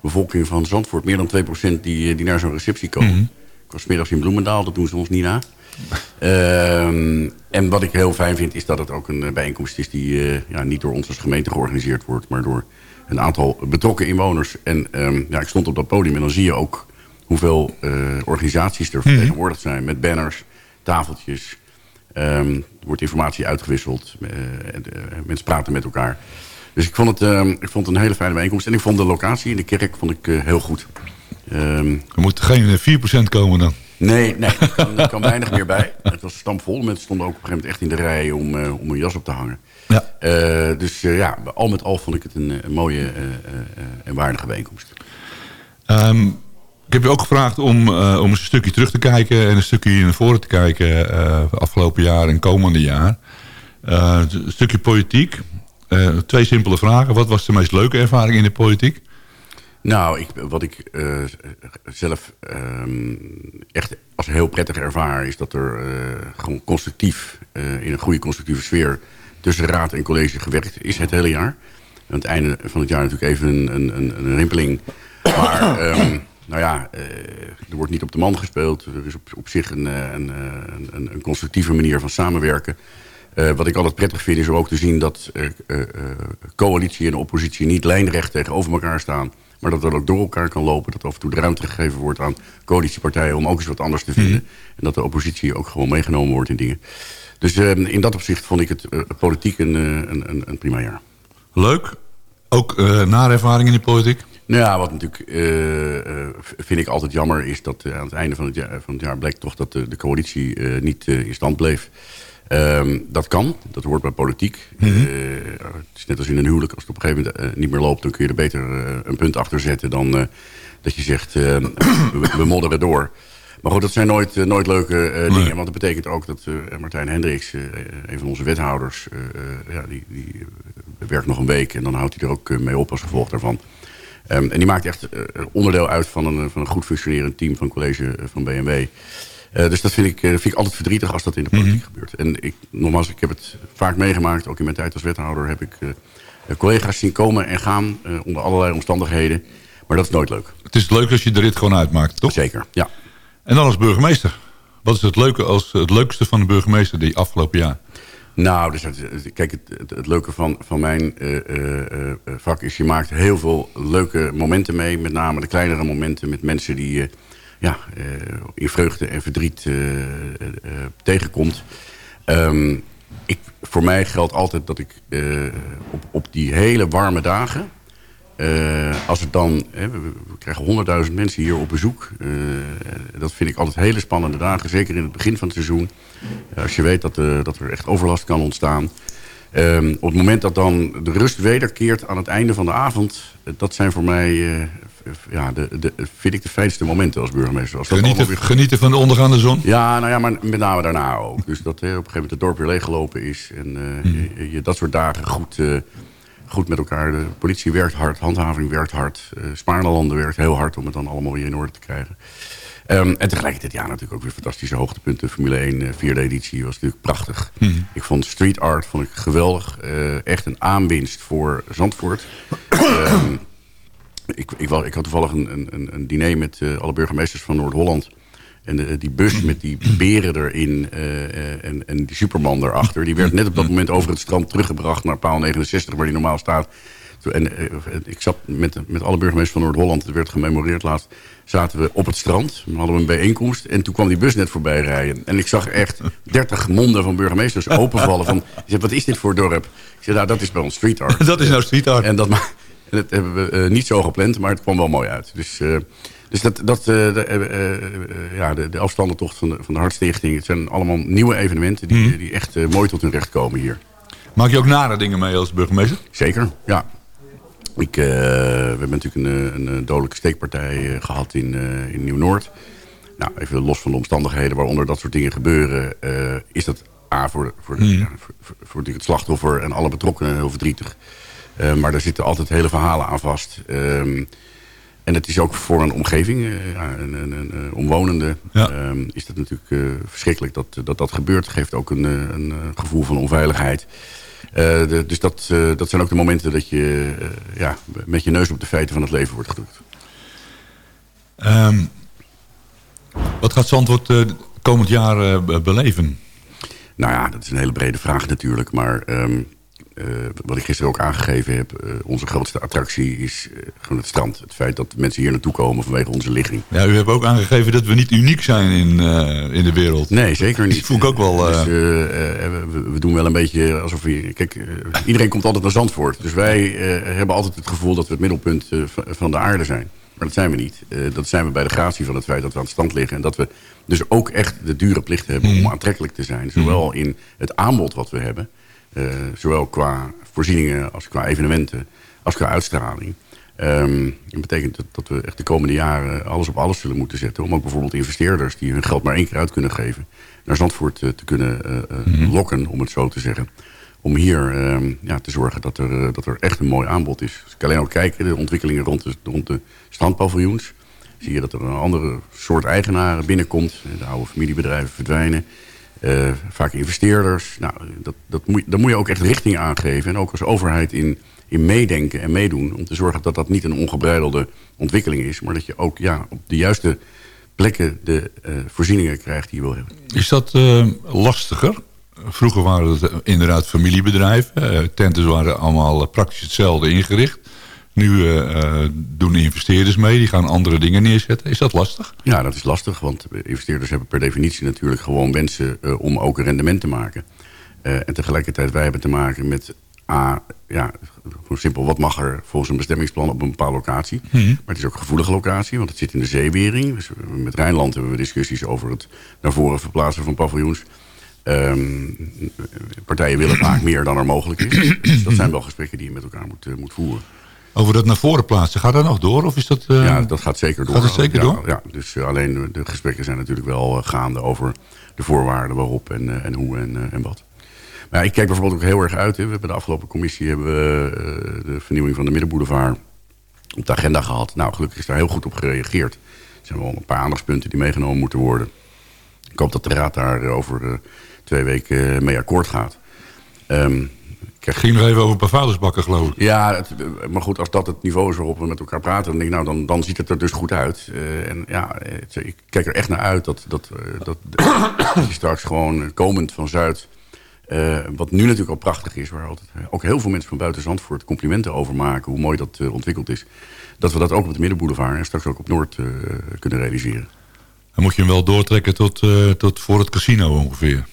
bevolking van Zandvoort. Meer dan 2% die, eh, die naar zo'n receptie komen. Mhm. Ik was middags in Bloemendaal, dat doen ze ons niet na. Ehm, en wat ik heel fijn vind, is dat het ook een eh, bijeenkomst is... die eh, ja, niet door ons als gemeente georganiseerd wordt... maar door een aantal betrokken inwoners. En ehm, ja, ik stond op dat podium en dan zie je ook hoeveel eh, organisaties er vertegenwoordigd zijn... met banners, tafeltjes. Ehm, er wordt informatie uitgewisseld. en, eh, mensen praten met elkaar. Dus ik vond, het, ehm, ik vond het een hele fijne bijeenkomst. En ik vond de locatie in de kerk vond ik, eh, heel goed. Ehm, Er moet geen eh, 4% komen dan. Nee, nee er, kan, er kan weinig meer bij. Het was stampvol. Mensen stonden ook op een gegeven moment echt in de rij om, om een jas op te hangen. Ja. Dus ja, al met al vond ik het een, een mooie en waardige bijeenkomst. Ehm, ik heb je ook gevraagd om, eh, om een stukje terug te kijken... en een stukje naar voren te kijken eh, afgelopen jaar en komende jaar. Eh, een stukje politiek. Twee simpele vragen. Wat was de meest leuke ervaring in de politiek? Nou, ik, wat ik zelf ehm, echt als heel prettig ervaar... is dat er gewoon constructief, in een goede constructieve sfeer... tussen raad en college gewerkt is het hele jaar. Aan het einde van het jaar natuurlijk even een, een, een, een rimpeling. Maar ehm, nou ja, eh, er wordt niet op de man gespeeld. Er is op, op zich een, eh, een, eh, een, een constructieve manier van samenwerken. Wat ik altijd prettig vind is om ook te zien dat coalitie en oppositie niet lijnrecht tegenover elkaar staan. Maar dat dat ook door elkaar kan lopen. Dat af en toe de ruimte gegeven wordt aan coalitiepartijen om ook eens wat anders te vinden. En dat de oppositie ook gewoon meegenomen wordt in dingen. Dus in dat opzicht vond ik het politiek een, een, een, een prima jaar. Leuk. Ook uh, nare ervaring in de politiek? Nou ja, wat natuurlijk uh, uh, vind ik altijd jammer is dat uh, aan het einde van het jaar, van het jaar bleek toch dat de, de coalitie niet in stand bleef. Um, dat kan, dat hoort bij politiek. Mm -hmm. het is net als in een huwelijk, als het op een gegeven moment niet meer loopt... dan kun je er beter een punt achter zetten dan dat je zegt we, we modderen door. Maar goed, dat zijn nooit, nooit leuke uh, dingen. Nee. Want dat betekent ook dat uh, Martijn Hendricks, een van onze wethouders... ja, die, die werkt nog een week en dan houdt hij er ook mee op als gevolg daarvan. Um, en die maakt echt onderdeel uit van een, van een goed functionerend team van college van BMW. dus dat vind, ik, vind ik altijd verdrietig als dat in de politiek mm -hmm. gebeurt. En ik, nogmaals, ik heb het vaak meegemaakt. Ook in mijn tijd als wethouder heb ik collega's zien komen en gaan onder allerlei omstandigheden. Maar dat is nooit leuk. Het is leuk als je de rit gewoon uitmaakt, toch? Zeker, ja. En dan als burgemeester. Wat is het, leuke als, het leukste van de burgemeester die afgelopen jaar? Nou, dus kijk, het, het, leuke van, van mijn uh, uh, vak is... je maakt heel veel leuke momenten mee. Met name de kleinere momenten met mensen die je ja, in vreugde en verdriet tegenkomt. Um, ik, voor mij geldt altijd dat ik op, op die hele warme dagen... Uh, als het dan, hè, we, we, krijgen honderdduizend mensen hier op bezoek. Uh, dat vind ik altijd hele spannende dagen. Zeker in het begin van het seizoen. Uh, als je weet dat, dat er echt overlast kan ontstaan. Ehm, op het moment dat dan de rust wederkeert aan het einde van de avond. Dat zijn voor mij, ja, de, de, vind ik de fijnste momenten als burgemeester. Als genieten, weer... genieten van de ondergaande zon? Ja, nou ja, maar met name daarna ook. Dus dat op een gegeven moment het dorp weer leeggelopen is. En hmm. je, je, dat soort dagen goed goed met elkaar. De politie werkt hard, handhaving werkt hard. Uh, Spaarlanden werkt heel hard om het dan allemaal weer in orde te krijgen. Um, en tegelijkertijd, ja, natuurlijk ook weer fantastische hoogtepunten. Formule 1, uh, vierde editie, was natuurlijk prachtig. Hmm. Ik vond street art vond ik geweldig. Uh, echt een aanwinst voor Zandvoort. um, ik, ik, ik had toevallig een, een, een diner met eh, alle burgemeesters van Noord-Holland. En die bus met die beren erin eh, eh, en, en die Superman erachter... die werd net op dat moment over het strand teruggebracht naar paal 69... waar die normaal staat. En eh, ik zat met, met alle burgemeesters van Noord-Holland... het werd gememoreerd laatst... zaten we op het strand, we hadden we een bijeenkomst... en toen kwam die bus net voorbij rijden. En ik zag echt 30 monden van burgemeesters openvallen. Van, ik zei, wat is dit voor dorp? Ik zei, nou, dat is bij ons street art. Dat is nou street art. En dat, en dat hebben we niet zo gepland, maar het kwam wel mooi uit. Dus, dus dat, dat, eh, de, eh, eh, ja, de, de afstandentocht van de, van de Hartstichting... het zijn allemaal nieuwe evenementen die, die echt mooi tot hun recht komen hier. Maak je ook nare dingen mee als burgemeester? Zeker, ja. Ik, we hebben natuurlijk een, een, dodelijke steekpartij eh, gehad in, in Nieuw-Noord. Nou, even los van de omstandigheden waaronder dat soort dingen gebeuren... is dat A, voor, voor, Hmm. ja, voor, voor, voor het slachtoffer en alle betrokkenen heel verdrietig. Maar daar zitten altijd hele verhalen aan vast. Ehm, en het is ook voor een omgeving, eh, een, een, een, een omwonende, ehm, is dat natuurlijk eh, verschrikkelijk dat, dat dat gebeurt. Het geeft ook een, eh, een eh, gevoel van onveiligheid. Eh, de- dus dat, eh, dat zijn ook de momenten dat je eh, ja, met je neus op de feiten van het leven wordt gedrukt. Ehm, wat gaat Zandvoort eh, komend jaar eh, be- beleven? Nou ja, dat is een hele brede vraag natuurlijk. Maar ehm, eh, wat ik gisteren ook aangegeven heb... eh, onze grootste attractie is eh, gewoon het strand. Het feit dat mensen hier naartoe komen vanwege onze ligging. Ja, u hebt ook aangegeven dat we niet uniek zijn in, eh, in de wereld. Nee, zeker niet. Dat voel ik ook wel... eh, Dus, eh, eh, we, we doen wel een beetje alsof we... Kijk, eh, iedereen komt altijd naar Zandvoort. Dus wij eh, hebben altijd het gevoel dat we het middelpunt eh, van- de aarde zijn. Maar dat zijn we niet. Eh, dat zijn we bij de gratie van het feit dat we aan het stand liggen. En dat we dus ook echt de dure plicht hebben om aantrekkelijk te zijn. Zowel in het aanbod wat we hebben. Eh, zowel qua voorzieningen als qua evenementen. Als qua uitstraling. Ehm, dat betekent dat, dat we echt de komende jaren alles op alles zullen moeten zetten. Om ook bijvoorbeeld investeerders die hun geld maar één keer uit kunnen geven. Naar Zandvoort eh, te kunnen eh, eh, lokken, om het zo te zeggen. Om hier ehm, ja, te zorgen dat er, dat er echt een mooi aanbod is. Als ik alleen al kijk, de ontwikkelingen rond de, rond de strandpaviljoens. Zie je dat er een andere soort eigenaren binnenkomt. De oude familiebedrijven verdwijnen. Eh, vaak investeerders. Nou, dat, dat moet, daar moet je ook echt richting aangeven. En ook als overheid in, in meedenken en meedoen. Om te zorgen dat dat niet een ongebreidelde ontwikkeling is. Maar dat je ook ja, op de juiste plekken de eh, voorzieningen krijgt die je wil hebben. Is dat eh, lastiger? Vroeger waren het inderdaad familiebedrijven. Tenten waren allemaal praktisch hetzelfde ingericht. Nu eh, doen investeerders mee, die gaan andere dingen neerzetten. Is dat lastig? Ja, dat is lastig, want investeerders hebben per definitie natuurlijk gewoon wensen eh, om ook een rendement te maken. En tegelijkertijd, wij hebben te maken met A, ja, gewoon simpel, wat mag er volgens een bestemmingsplan op een bepaalde locatie. Mhm. Maar het is ook een gevoelige locatie, want het zit in de zeewering. Dus met Rijnland hebben we discussies over het naar voren verplaatsen van paviljoens. Ehm, partijen willen vaak meer dan er mogelijk is. Dus dat zijn wel gesprekken die je met elkaar moet, moet voeren. Over dat naar voren plaatsen, gaat dat nog door? Of is dat, eh, Ja, dat gaat zeker door. Gaat het zeker ja, door? Ja, dus eh, alleen de- gesprekken zijn natuurlijk wel eh, gaande over de voorwaarden waarop en, en hoe en, en wat. Maar ja, ik kijk bijvoorbeeld ook heel erg uit. Hè. We hebben de afgelopen commissie hebben we, de vernieuwing van de Middenboulevard op de agenda gehad. Nou, gelukkig is daar heel goed op gereageerd. Er zijn wel een paar aandachtspunten die meegenomen moeten worden. Ik hoop dat de Raad daar over twee weken mee akkoord gaat. Ehm, ik krijg- ging nog even over vuilnisbakken, geloof ik. ja, het- maar goed, als dat het niveau is waarop we met elkaar praten... dan, denk ik, nou, dan, dan ziet het er dus goed uit. Eh, en ja, het- ik kijk er echt naar uit dat, dat, eh, dat, straks gewoon eh, komend van Zuid... eh, wat nu natuurlijk al prachtig is... waar altijd, eh, ook heel veel mensen van buiten Zandvoort complimenten over maken... hoe mooi dat eh, ontwikkeld is. Dat we dat ook op de Middenboulevard en straks ook op Noord eh, kunnen realiseren. Dan moet je hem wel doortrekken tot, eh, tot voor het casino ongeveer.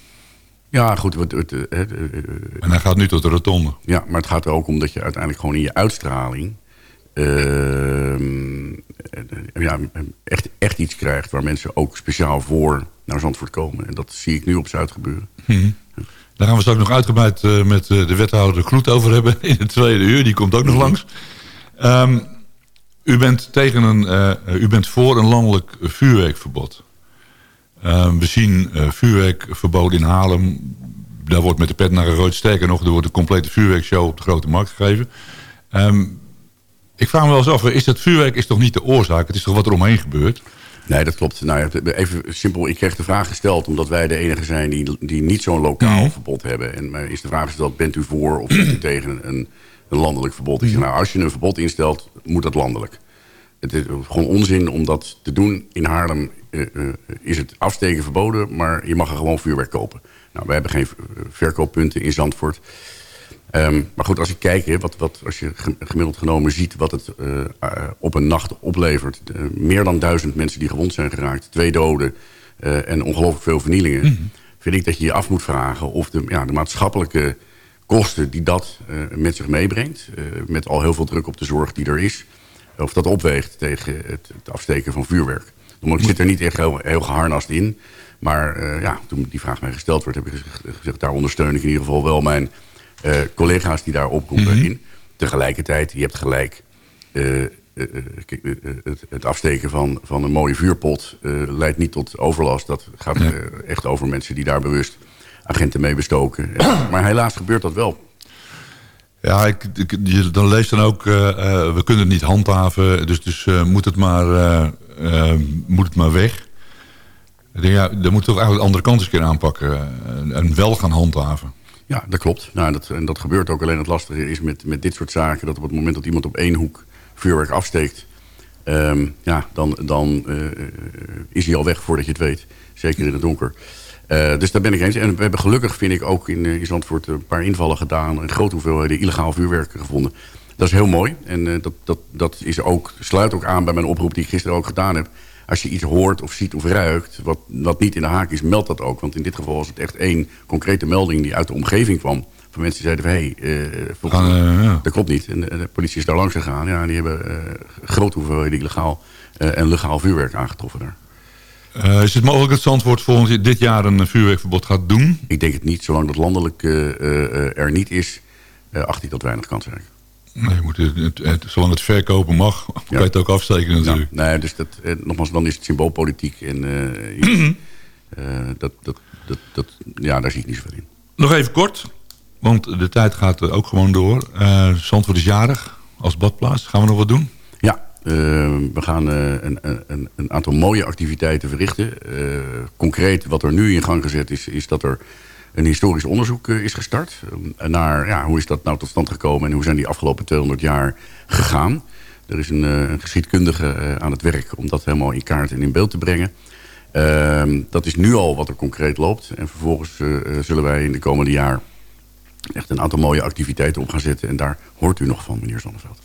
Ja, goed. Het, het, eh, eh, eh, En hij gaat nu tot de rotonde. Ja, maar het gaat er ook om dat je uiteindelijk gewoon in je uitstraling... ehm, eh, ja, echt, echt iets krijgt waar mensen ook speciaal voor naar Zandvoort komen. En dat zie ik nu op Zuid gebeuren. Mhm. Daar gaan we straks nog uitgebreid met de wethouder Kloet over hebben in het tweede uur. Die komt ook nog langs. Ehm, u, bent tegen een, u bent voor een landelijk vuurwerkverbod. Ehm, we zien eh, vuurwerkverbod in Haarlem. Daar wordt met de pet naar gegooid. Sterker nog, er wordt een complete vuurwerkshow op de Grote Markt gegeven. Ehm, ik vraag me wel eens af, is dat vuurwerk is toch niet de oorzaak? Het is toch wat er omheen gebeurt? Nee, dat klopt. Nou, even simpel, ik kreeg de vraag gesteld... omdat wij de enige zijn die, die niet zo'n lokaal verbod hebben. En mij is de vraag gesteld, bent u voor of bent u tegen een, een landelijk verbod. Ik zeg, nou, als je een verbod instelt, moet dat landelijk. Het is gewoon onzin om dat te doen. In Haarlem eh, eh, is het afsteken verboden, maar je mag er gewoon vuurwerk kopen. Nou, wij hebben geen eh, verkooppunten in Zandvoort. Ehm, maar goed, als ik kijk, hè, wat, wat, als je gem- gemiddeld genomen ziet... wat het op een nacht oplevert. meer dan duizend mensen die gewond zijn geraakt. Twee doden en ongelooflijk veel vernielingen. Vind ik dat je je af moet vragen of de, ja, de maatschappelijke kosten... die dat met zich meebrengt... met al heel veel druk op de zorg die er is... of dat opweegt tegen het, het afsteken van vuurwerk. Ik zit er niet echt heel, heel geharnast in... Maar eh, ja, toen die vraag mij gesteld werd, heb ik gezegd, daar ondersteun ik in ieder geval wel mijn eh, collega's die daar opkomen in. Tegelijkertijd, je hebt gelijk. eh, het, het afsteken van, van een mooie vuurpot leidt niet tot overlast. Dat gaat echt over mensen die daar bewust agenten mee bestoken. Maar helaas gebeurt dat wel. Ja, ik, ik, je, dan leest dan ook, eh, eh, we kunnen het niet handhaven, dus, dus eh, moet, het maar, moet het maar weg. Ik denk, ja, dan moet toch eigenlijk de andere kant eens een keer aanpakken en wel gaan handhaven. Ja, dat klopt. Nou, dat, en dat gebeurt ook. Alleen het lastige is met, met dit soort zaken... dat op het moment dat iemand op één hoek vuurwerk afsteekt... ehm, ja, dan, dan is hij al weg voordat je het weet. Zeker in het donker. Eh, dus daar ben ik eens. En we hebben gelukkig, vind ik, ook in, eh, in Zandvoort... een paar invallen gedaan. Een grote hoeveelheden illegaal vuurwerk gevonden. Dat is heel mooi. En eh, dat, dat, dat is ook, sluit ook aan bij mijn oproep die ik gisteren ook gedaan heb. Als je iets hoort of ziet of ruikt, wat, wat niet in de haak is, meld dat ook. Want in dit geval was het echt één concrete melding die uit de omgeving kwam. Van mensen die zeiden van, hé, hey, volgens ja. dat klopt niet. En de, de politie is daar langs gegaan. Ja, die hebben grote hoeveelheden illegaal en legaal vuurwerk aangetroffen daar. Eh, is het mogelijk dat Zandvoort volgend dit jaar een vuurwerkverbod gaat doen? Ik denk het niet. Zolang dat landelijk eh, eh, er niet is, acht ik dat weinig kansrijk. Nee, je moet het, het, het- zolang het verkopen mag, kan je het ook afsteken natuurlijk. Nee, dus dat, nogmaals, dan is het symboolpolitiek. En dat, dat, dat, dat, ja, daar zie ik niet zoveel in. Nog even kort, want de tijd gaat ook gewoon door. Zandvoort is jarig als badplaats. Gaan we nog wat doen? Ja, eh, we gaan eh, een, een, een aantal mooie activiteiten verrichten. Eh, concreet wat er nu in gang gezet is, is dat er een historisch onderzoek eh, is gestart. naar ja, hoe is dat nou tot stand gekomen en hoe zijn die afgelopen 200 jaar gegaan. Er is een, geschiedkundige aan het werk om dat helemaal in kaart en in beeld te brengen. Ehm, dat is nu al wat er concreet loopt. En vervolgens zullen wij in de komende jaar echt een aantal mooie activiteiten op gaan zetten. En daar hoort u nog van, meneer Zonneveld.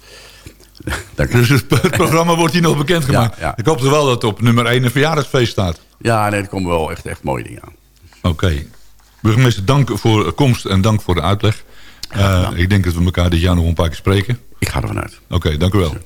Dus het, het programma wordt hier nog bekendgemaakt. Ja, ja. Ik hoop toch wel dat op nummer 1 een verjaardagsfeest staat. Ja, nee, er komen wel echt, echt mooie dingen aan. Oké. Burgemeester, dank voor de komst en dank voor de uitleg. Eh, ik denk dat we elkaar dit jaar nog een paar keer spreken. Ik ga ervan uit. Oké, dank u wel.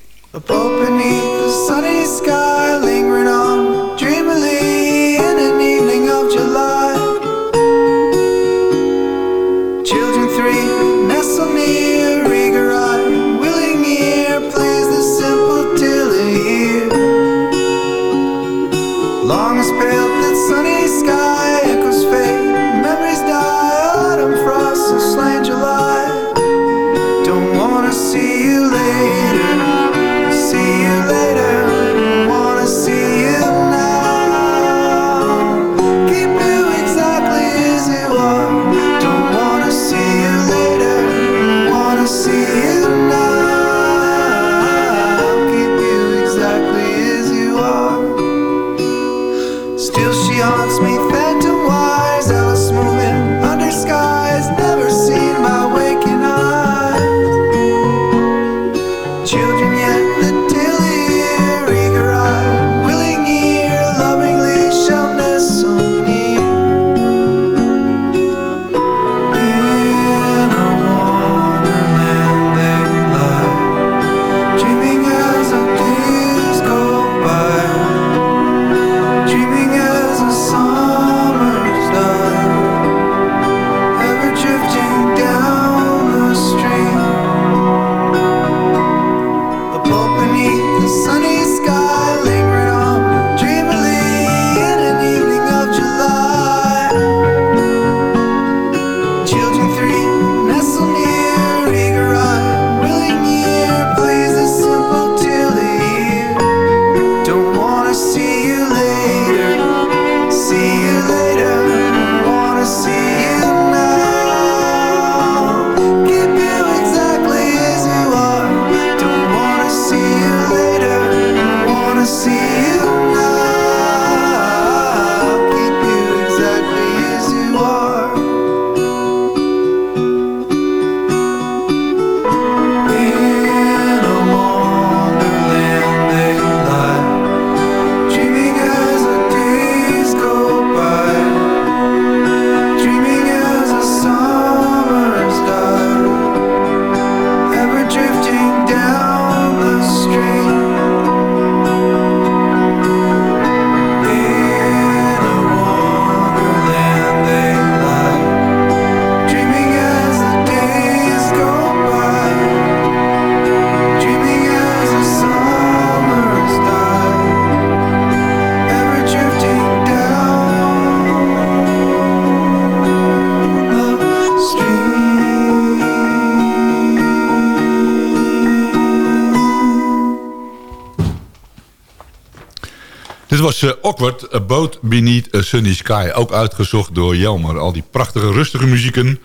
Dit was eh, Awkward, A Boat Beneath a Sunny Sky. Ook uitgezocht door Jelmer. Al die prachtige, rustige muzieken.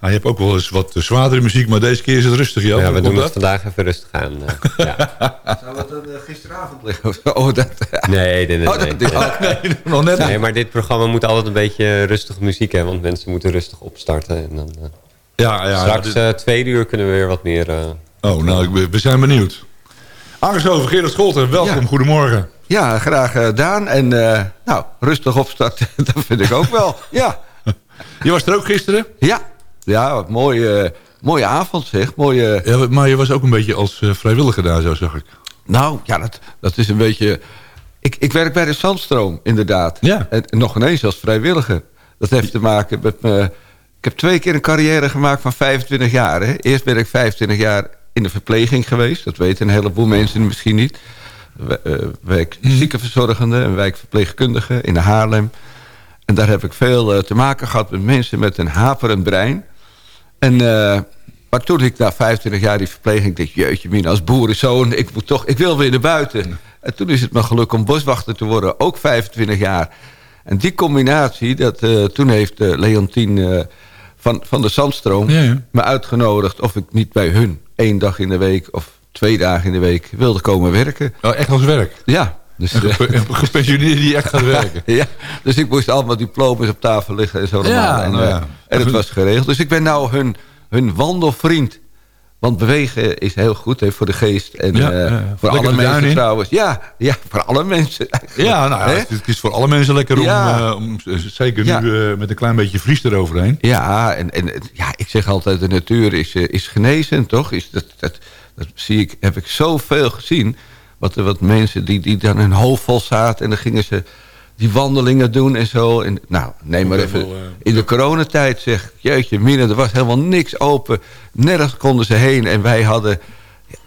Hij heeft ook wel eens wat eh, zwaardere muziek, maar deze keer is het rustig, Jelmer. Ja, we doen het vandaag even rustig aan. eh, ja. Zou het dan gisteravond liggen? of zo? Oh, dat, Nee, nee, nee. Oh, dat- nee. oh, nee, nog net Nee, maar dit programma moet altijd een beetje rustige muziek hebben. Want mensen moeten rustig opstarten. En dan, eh, Ja, ja. straks dit- eh tweede uur kunnen we weer wat meer... eh, Oh, nou, ik we zijn benieuwd. Aangeschoven, Gerard Scholten, welkom, Ja. goedemorgen. Ja, graag gedaan. En eh, nou, rustig opstarten, dat vind ik ook wel. Ja, Je was er ook gisteren? ja. ja wat mooie, mooie avond zeg. Mooie, Ja, maar je was ook een beetje als eh, vrijwilliger daar, zo zag ik. nou, ja, dat, dat is een beetje... Ik, ik werk bij de Zandstroom, inderdaad. Ja. En, en nog ineens als vrijwilliger. Dat heeft te maken met... me. ik heb twee keer een carrière gemaakt van 25 jaar. Hè. Eerst ben ik 25 jaar in de verpleging geweest. Dat weten een heleboel mensen misschien niet. We- eh, en wijkverpleegkundige in Haarlem. En daar heb ik veel eh, te maken gehad met mensen met een haperend brein. En, eh, maar toen ik na 25 jaar die verpleging dacht... jeetje mina, als boerenzoon, ik, moet toch, ik wil weer naar buiten. En toen is het me geluk om boswachter te worden, ook 25 jaar. En die combinatie, dat, toen heeft eh, Leontien van, van de Zandstroom... Ja, ja. me uitgenodigd of ik niet bij hun één dag in de week... of twee dagen in de week wilde komen werken. Oh, echt als werk? Ja, dus... Een eh, gepensioneerde die echt gaat werken. ja, dus ik moest allemaal diploma's op tafel liggen en zo. Ja, en, nou eh, en het was geregeld. Dus ik ben nou hun, hun wandelvriend. Want bewegen is heel goed hè, voor de geest. En Ja, eh, voor Lekker alle mensen in. trouwens. Ja, ja, voor alle mensen. Ja, nou het, het is voor alle mensen lekker om, eh, om eh, zeker Ja. nu met een klein beetje vries eroverheen. Ja, en, en ja, ik zeg altijd, de natuur is, is genezen, toch? Is dat, dat, dat zie ik, heb ik zoveel gezien. Wat, er- wat mensen die, die dan hun hoofd vol zaten... en dan gingen ze die wandelingen doen en zo. En, nou, neem maar even... eh, in de coronatijd zeg, jeetje mina, er was helemaal niks open. Nergens konden ze heen en wij hadden...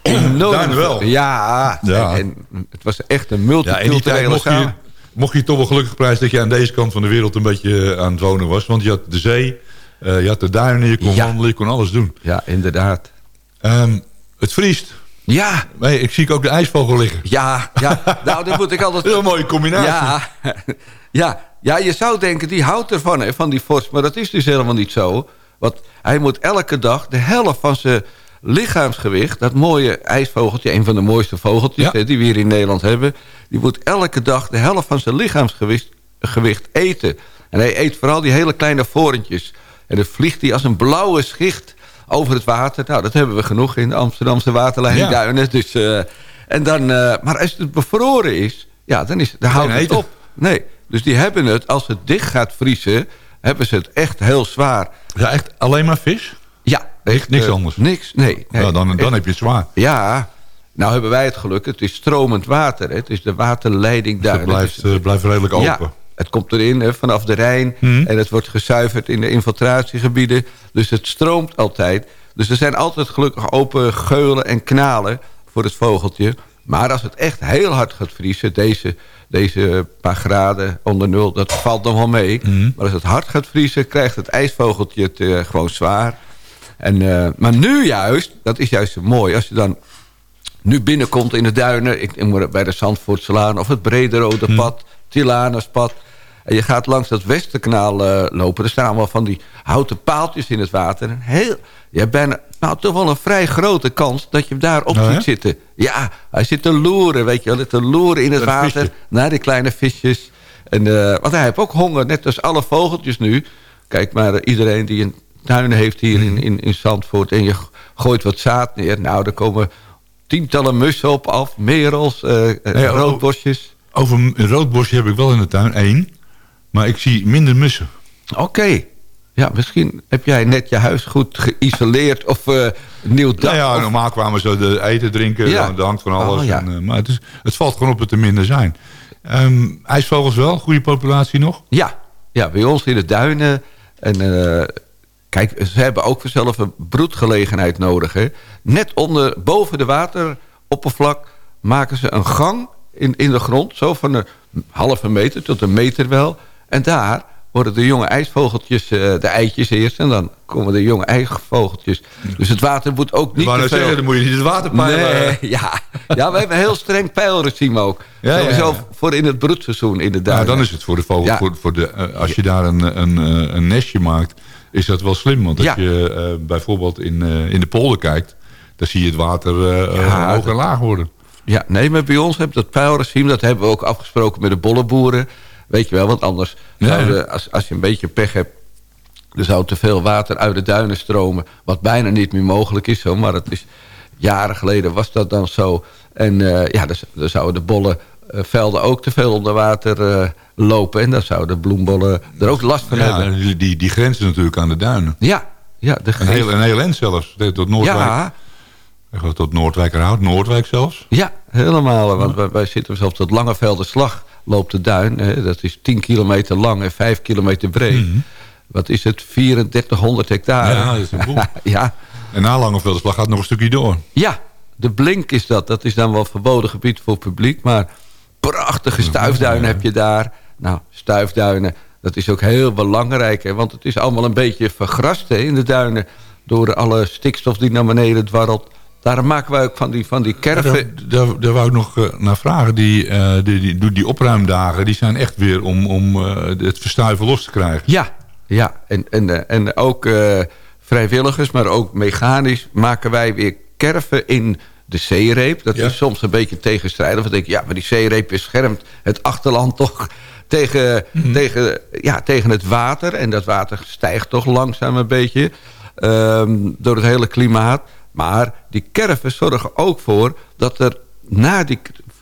enorm Duinen wel. Ja, Ja. En, en het was echt een Ja, multiculturele mocht je, samen... mocht je toch wel gelukkig prijzen dat je aan deze kant van de wereld een beetje eh, aan het wonen was. Want je had de zee, eh, je had de duinen, je kon Ja. wandelen, je kon alles doen. Ja, inderdaad. Ehm, het vriest. Ja, Nee, ik zie ook de ijsvogel liggen. ja, ja. nou, dat moet ik altijd... Heel mooie combinatie. Ja, ja, ja, je zou denken, die houdt ervan, hè, van die vorst. Maar dat is dus helemaal niet zo. Want hij moet elke dag de helft van zijn lichaamsgewicht... dat mooie ijsvogeltje, een van de mooiste vogeltjes... Ja. hè, die we hier in Nederland hebben... die moet elke dag de helft van zijn lichaamsgewicht gewicht eten. En hij eet vooral die hele kleine vorentjes. En dan vliegt hij als een blauwe schicht over het water. Nou, dat hebben we genoeg in de Amsterdamse waterleidingduinen. Dus, eh, en dan, eh, maar als het bevroren is, ja, dan, is, dan houdt het op. Nee, dus die hebben het, als het dicht gaat vriezen... hebben ze het echt heel zwaar. Ja, echt alleen maar vis? Ja. Echt niks eh, anders? Niks, nee. nee. Nou, dan, dan Echt. heb je het zwaar. Ja, nou hebben wij het geluk. Het is stromend water. Hè. Het is de waterleiding Dus daar. het blijft, eh, blijft redelijk open. Ja, het komt erin hè, vanaf de Rijn. Mhm. En het wordt gezuiverd in de infiltratiegebieden. Dus het stroomt altijd. Dus er zijn altijd gelukkig open geulen en knalen voor het vogeltje. Maar als het echt heel hard gaat vriezen... deze, deze paar graden onder nul, dat valt nog wel mee. Mhm. Maar als het hard gaat vriezen... krijgt het ijsvogeltje het eh, gewoon zwaar. En, eh, maar nu juist, dat is juist mooi... als je dan nu binnenkomt in de duinen... Ik, bij de Zandvoortselaan of het Brederode Hm. pad... Tilanuspad... En je gaat langs dat Westerkanaal eh, lopen. Er staan allemaal van die houten paaltjes in het water. En heel, je hebt bijna, nou, toch wel een vrij grote kans dat je hem daar op Oh, ziet zitten. Ja, hij zit te loeren, weet je wel. Te loeren in het water. Naar die kleine visjes. En, eh, want hij heeft ook honger, net als alle vogeltjes nu. Kijk maar, eh, iedereen die een tuin heeft hier in, in, in Zandvoort... en je gooit wat zaad neer. Nou, er komen tientallen mussen op af. Merels, Nee, oh, roodbosjes. Over een roodbosje heb ik wel in de tuin, één. Maar ik zie minder mussen. Oké. Ja, misschien heb jij net je huis goed geïsoleerd of een nieuw dak. Nou ja, of- normaal kwamen ze de eten drinken, Ja. ja. hangt van alles. Oh, ja. en, eh, maar het, is, het valt gewoon op dat er minder zijn. Ehm, ijsvogels wel, goede populatie nog? ja. ja, bij ons in de duinen. En eh, kijk, ze hebben ook zelf een broedgelegenheid nodig. Hè. Net onder, boven de wateroppervlak maken ze een gang in, in de grond. Zo van een halve meter tot een meter wel. En daar worden de jonge ijsvogeltjes eh, de eitjes eerst... en dan komen de jonge ijsvogeltjes. Dus het water moet ook niet te veel... zeggen, dan moet je niet het water peilen. Nee, ja. ja, we hebben een heel streng pijlregime ook. Ja, ja, Sowieso ja. voor in het broedseizoen in de Nou, duinen. dan is het voor de vogel, Ja. voor, voor de, eh, als je daar een, een, eh, een nestje maakt, is dat wel slim. Want als Ja. je bijvoorbeeld in, in de polder kijkt, dan zie je het water Ja, hoog en laag worden. Ja, nee, maar bij ons hebben dat pijlregime... dat hebben we ook afgesproken met de bolleboeren. Weet je wel, want anders... Ja. zouden, als, als je een beetje pech hebt... er zou te veel water uit de duinen stromen... wat bijna niet meer mogelijk is, zo, maar het is... jaren geleden was dat dan zo. En eh, ja, dan, dan zouden de bollen... eh, velden ook te veel onder water eh, lopen... en dan zouden bloembollen er ook last van Ja, hebben. die, die, die grenzen natuurlijk aan de duinen. Ja, ja de Een heel, een heel end zelfs. Tot Noordwijk. Ja. Ik geloof Tot Noordwijkerhout, Noordwijk zelfs. Ja, helemaal. Want wij, wij zitten zelfs tot Langevelde Slag loopt de duin. Hè, dat is 10 kilometer lang en 5 kilometer breed. Wat is het? 3400 hectare. Ja, dat is een boel. ja. En na Langevelderslag gaat nog een stukje door. ja, de Blink is dat. Dat is dan wel verboden gebied voor het publiek. Maar prachtige stuifduinen heb je daar. Nou, stuifduinen, dat is ook heel belangrijk. Hè, want het is allemaal een beetje vergrast hè, in de duinen. Door alle stikstof die naar beneden dwarrelt. Daarom maken wij ook van die, van die kerven... Daar, daar, daar wou ik nog eh, naar vragen. Die, eh, die, die, die opruimdagen die zijn echt weer om, om eh, het verstuiven los te krijgen. Ja, ja. En, en, en ook vrijwilligers, maar ook mechanisch maken wij weer kerven in de zeereep. Dat Ja. is soms een beetje tegenstrijdig. Want dan denk je, ja, maar die zeereep beschermt het achterland toch tegen, Mhm. tegen, ja, tegen het water. En dat water stijgt toch langzaam een beetje ehm, door het hele klimaat. Maar die kerven zorgen ook voor dat er na die...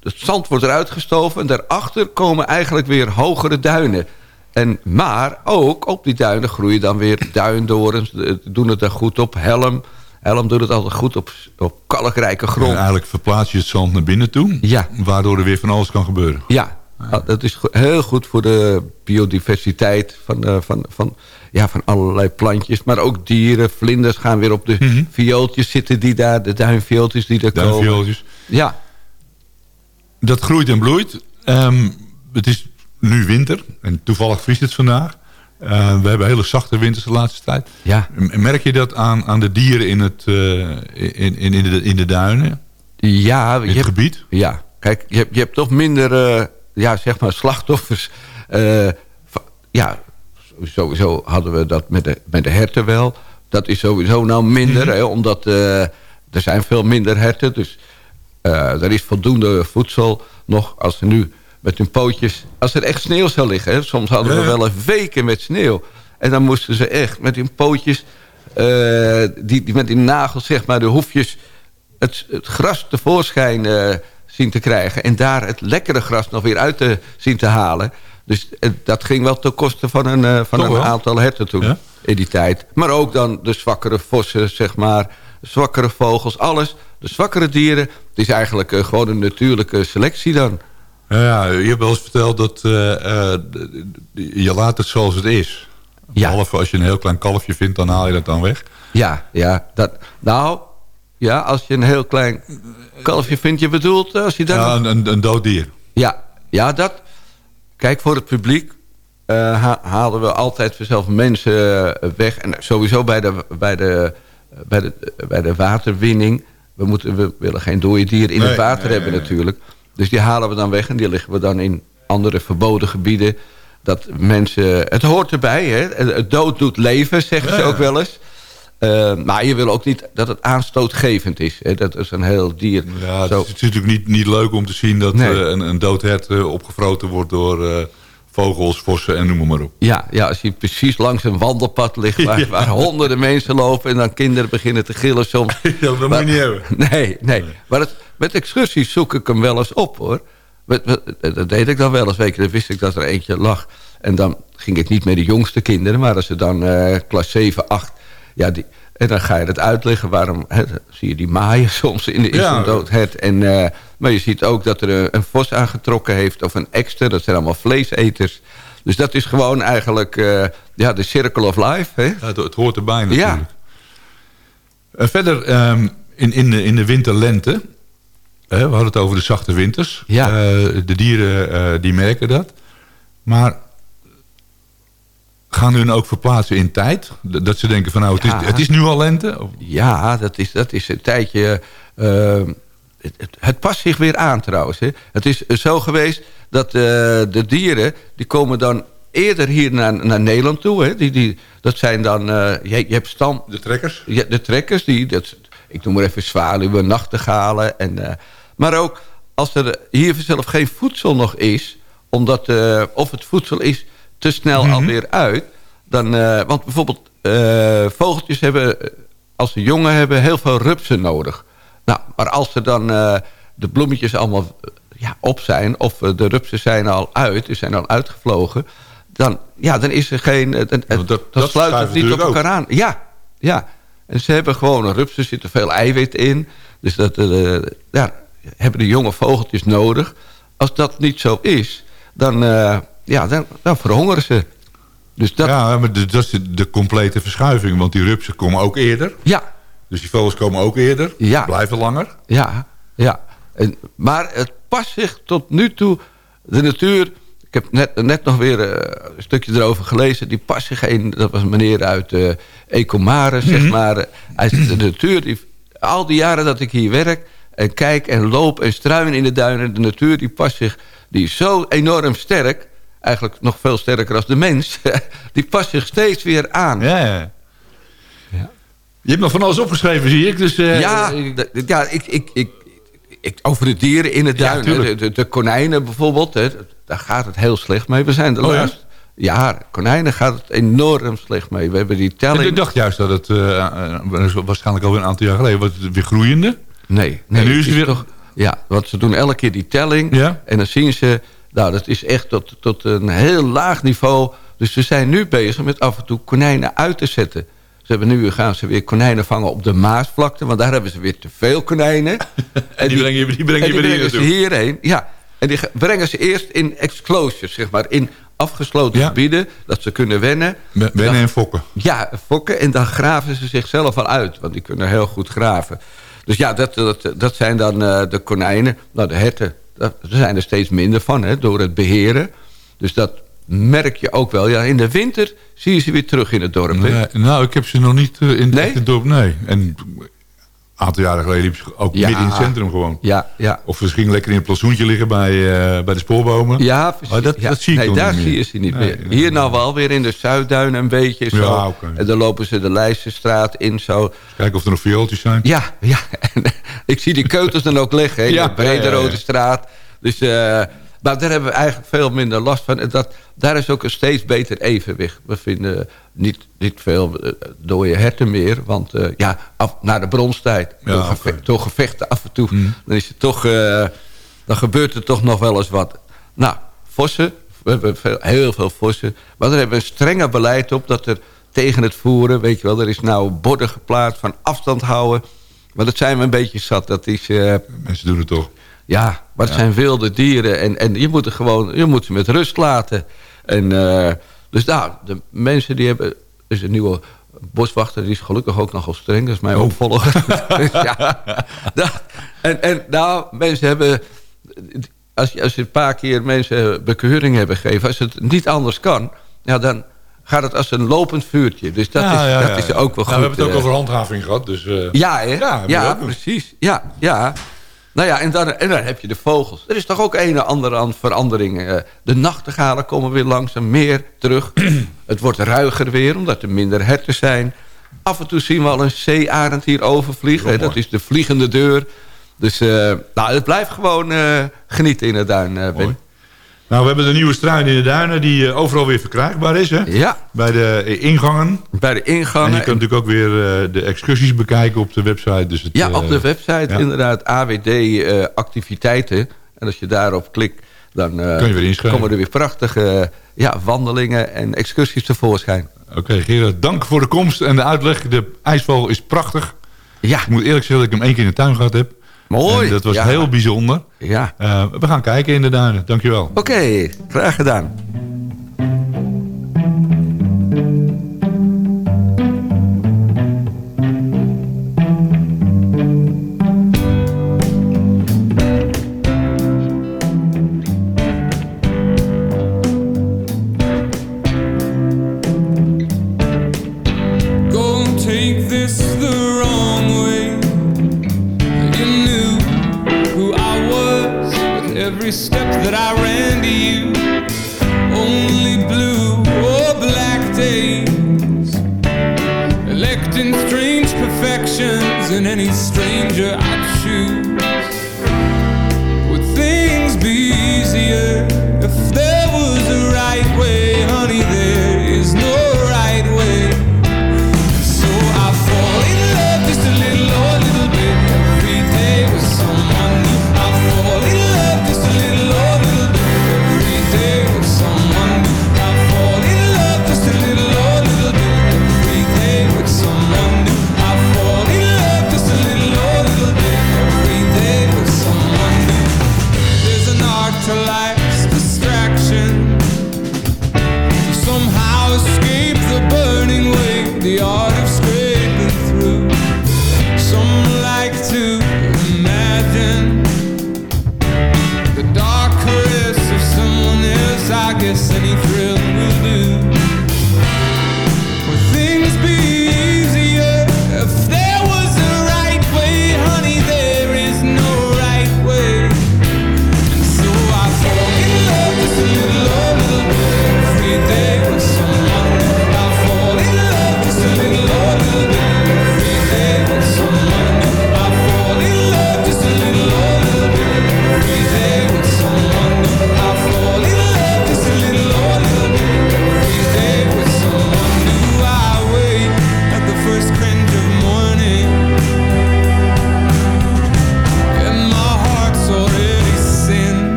Het zand wordt eruit gestoven en daarachter komen eigenlijk weer hogere duinen. En, maar ook op die duinen groeien dan weer duindorens. Doen het er goed op. Helm. Helm doet het altijd goed op, op kalkrijke En grond. eigenlijk verplaats je het zand naar binnen toe. Ja. Waardoor er weer van alles kan gebeuren. Ja, dat is heel goed voor de biodiversiteit van, eh, van, van, ja, van allerlei plantjes. Maar ook dieren, vlinders gaan weer op de Mhm. viooltjes zitten die daar. De duinviooltjes die er komen. Duinviooltjes. Ja, Dat groeit en bloeit. Ehm, het is nu winter. En toevallig vriest het vandaag. Eh, we hebben hele zachte winters de laatste tijd. Ja. Merk je dat aan, aan de dieren in, het, eh, in, in, in, de, in de duinen? ja In je het hebt, gebied? ja. Kijk, je, hebt- je hebt toch minder eh, ja, zeg maar slachtoffers. Ja, sowieso hadden we dat met de, met de herten wel. Dat is sowieso nou minder, hè, omdat eh, er zijn veel minder herten. Dus eh, er is voldoende voedsel nog als ze nu met hun pootjes... Als er echt sneeuw zou liggen, hè, soms hadden we wel een weken met sneeuw. En dan moesten ze echt met hun pootjes... eh, die, die met die nagels, zeg maar, de hoefjes... het, het gras tevoorschijn zien te krijgen... en daar het lekkere gras nog weer uit te zien te halen. Dus eh, dat ging wel ten koste van een, eh, van Toch een wel? aantal herten toen Ja? in die tijd. Maar ook dan de zwakkere vossen, zeg maar. Zwakkere vogels, alles. De zwakkere dieren. Het is eigenlijk eh, gewoon een natuurlijke selectie dan. Ja, je hebt wel eens verteld dat je laat het zoals het is. Ja. Behalve als je een heel klein kalfje vindt, dan haal je dat dan weg. Ja, ja. Dat, nou, ja, als je een heel klein kalfje vindt, je bedoelt... Als je dan Ja, een, een, een dood dier. Ja, ja, dat... Kijk, voor het publiek eh, ha- halen we altijd vanzelf mensen eh, weg. En sowieso bij de, bij de, bij de, bij de waterwinning. We, moeten, we willen geen dode dieren in Nee, het water nee, hebben nee. natuurlijk. Dus die halen we dan weg en die leggen we dan in andere verboden gebieden. Dat mensen... Het hoort erbij, hè. Het dood doet leven, zeggen ze ook wel eens. Eh, maar je wil ook niet dat het aanstootgevend is. Hè. Dat is een heel dier. Ja, het Zo. is, het is natuurlijk niet, niet leuk om te zien dat Nee. eh, een, een dood hert eh, opgefroten wordt door vogels, vossen en noem maar op. Ja, ja, als je precies langs een wandelpad ligt... waar, Ja. waar honderden mensen lopen... en dan kinderen beginnen te gillen soms. Ja, dat moet je niet hebben. Nee, nee. Maar het, met excursies zoek ik hem wel eens op, hoor. Met, met- dat deed ik dan wel eens. Weet je, dan wist ik dat er eentje lag. En dan ging ik niet met de jongste kinderen... maar als ze dan klas 7, 8... Ja, die, en dan ga je het uitleggen waarom... Zie je die maaien soms in, de, Ja. En, eh, maar je ziet ook dat er een, een vos aangetrokken heeft... of een ekster, dat zijn allemaal vleeseters... Dus dat is gewoon eigenlijk eh, ja, de circle of life. Hè? Ja, het, het hoort erbij natuurlijk. Ja. Eh, verder, ehm, in, in, de, in de winter-lente... we hadden het over de zachte winters. Ja. De dieren die merken dat. Maar gaan hun ook verplaatsen in tijd? Dat ze denken van nou, het, Ja. is, het is nu al lente? Ja, dat is, dat is een tijdje... eh, het, het, het past zich weer aan trouwens. Hè. Het is zo geweest dat eh, de dieren... die komen dan eerder hier naar, naar Nederland toe. Hè. Die, die, dat zijn dan... eh, je, je hebt stam... De trekkers? Ja, de trekkers. Die, dat, ik noem maar even zwaluwen, nachtegalen. En, eh, maar ook als er hier zelf geen voedsel nog is... omdat of het voedsel is te snel Mhm. alweer uit... Dan, eh, want bijvoorbeeld eh, vogeltjes hebben, eh, als ze jongen hebben, heel veel rupsen nodig. Nou, maar als er dan de bloemetjes allemaal ja, op zijn... of de rupsen zijn al uit, die zijn al uitgevlogen... dan, ja, dan is er geen... dan- dat- dan dat sluit het niet op elkaar aan. Ja, ja. En ze hebben gewoon een rups, er zit er veel eiwit in. Dus dat ja, hebben de jonge vogeltjes nodig. Als dat niet zo is, dan, ja, dan, dan verhongeren ze. Dus dat, Ja, maar de- dat is de, de complete verschuiving. Want die rupsen komen ook eerder. Ja. Dus die vogels komen ook eerder. Ja. Blijven langer. Ja, ja. En, maar het past zich tot nu toe... De natuur... Ik heb net, net nog weer eh, een stukje erover gelezen. Die past zich een... Dat was een meneer uit eh Ecomaris, zeg maar. Hij zegt, de natuur... Die, al die jaren dat ik hier werk... En kijk en loop en struin in de duinen. De natuur die past zich... Die is zo enorm sterk... Eigenlijk nog veel sterker als de mens. die past zich steeds weer aan. Ja, ja. Je hebt nog van alles opgeschreven, zie ik. Dus, eh, ja, eh, ja ik, ik, ik, ik, over de dieren in het Ja, duin. de, de, de konijnen bijvoorbeeld. Hè, daar gaat het heel slecht mee. We zijn de Oh ja? laatste... Ja, konijnen gaat het enorm slecht mee. We hebben die telling... Ik dacht juist dat het eh, waarschijnlijk alweer een aantal jaar geleden... was het weer groeiende. Nee, nee. en nu is het weer... toch... Ja, want ze doen elke keer die telling. Ja? En dan zien ze... Nou, dat is echt tot, tot een heel laag niveau. Dus ze zijn nu bezig met af en toe konijnen uit te zetten. Ze hebben nu gaan ze weer konijnen vangen op de Maasvlakte. Want daar hebben ze weer te veel konijnen. En die breng je, die brengen ze hierheen. Ja. En die ge- brengen ze eerst in exclosures, zeg maar. In afgesloten Ja. gebieden. Dat ze kunnen wennen. Wennen en fokken. Ja, fokken. En dan graven ze zichzelf al uit. Want die kunnen heel goed graven. Dus ja, dat, dat, dat zijn dan eh, de konijnen. Nou, de herten, er zijn er steeds minder van, hè, door het beheren. Dus dat merk je ook wel. Ja, in de winter zie je ze weer terug in het dorp. Nee, nou, ik heb ze nog niet eh, in Nee? het dorp. Nee. En aantal jaren geleden liep ze ook Ja. midden in het centrum gewoon. Ja, ja. Of ze gingen lekker in het plantsoentje liggen bij, eh, bij de spoorbomen. Ja, precies. Maar dat, ja. dat zie ik nee, daar zie je ze niet Nee, meer. nee. Hier nou wel weer in de Zuidduin een beetje zo. Ja, oké. En dan lopen ze de Leijsterstraat in zo. Kijken of er nog viooltjes zijn. Ja, ja. Ik zie die keutels dan ook liggen. in Ja, de Brede ja, ja, ja. Rode Straat. Dus, eh, maar daar hebben we eigenlijk veel minder last van. En dat, daar is ook een steeds beter evenwicht. We vinden niet, niet veel eh, dode herten meer. Want eh, ja, af, naar de bronstijd. Ja, door, gevechten af en toe. Mm. Dan, is het toch, eh, dan gebeurt er toch nog wel eens wat. Nou, vossen. We hebben veel, heel veel vossen. Maar daar hebben we een strenger beleid op. Dat er tegen het voeren, weet je wel... er is nou borden geplaatst van afstand houden. Maar dat zijn we een beetje zat. Dat is... Mensen doen het toch. Ja, maar het zijn wilde dieren. En, en je moet er gewoon, je moet ze met rust laten. En, eh, dus nou, de mensen die hebben... Er is een nieuwe boswachter, die is gelukkig ook nogal streng. Dat is mijn opvolger. dus ja, dat- en, en nou, mensen hebben... Als je, als je een paar keer mensen bekeuring hebben gegeven... als het niet anders kan, ja, dan gaat het als een lopend vuurtje. Dus dat, Ja, is, ja, dat is ook wel Nou, goed. we hebben het ook eh. over handhaving gehad. Dus, eh, Ja, hè? Ja, Ja, precies. Ja, ja. Nou ja, en dan, en dan heb je de vogels. Er is toch ook een en ander aan verandering. eh, De nachtegalen komen weer langzaam meer terug. het wordt ruiger weer, omdat er minder herten zijn. Af en toe zien we al een zeearend hier overvliegen. Dat is de vliegende deur. Dus eh, nou, het blijft gewoon eh, genieten in het duin, eh, Ben. Nou, we hebben de nieuwe struin in de duinen die eh, overal weer verkrijgbaar is. Hè? Ja. Bij de eh, ingangen. Bij de En ingangen. je kunt natuurlijk ook weer eh, de excursies bekijken op de website. Dus het, Ja, op de website ja. inderdaad AWD activiteiten. En als je daarop klikt, dan je komen er weer prachtige ja, wandelingen en excursies tevoorschijn. Oké, Gerard, dank voor de komst en de uitleg. De ijsval is prachtig. Ja. Ik moet eerlijk zeggen dat ik hem één keer in de tuin gehad heb. Mooi. En dat was Ja. heel bijzonder. Ja. Eh, we gaan kijken in de duinen. Dankjewel. Oké, graag gedaan. that I ran to you. Only blue or black days, electing strange perfections in any stranger I choose. Would things be easier?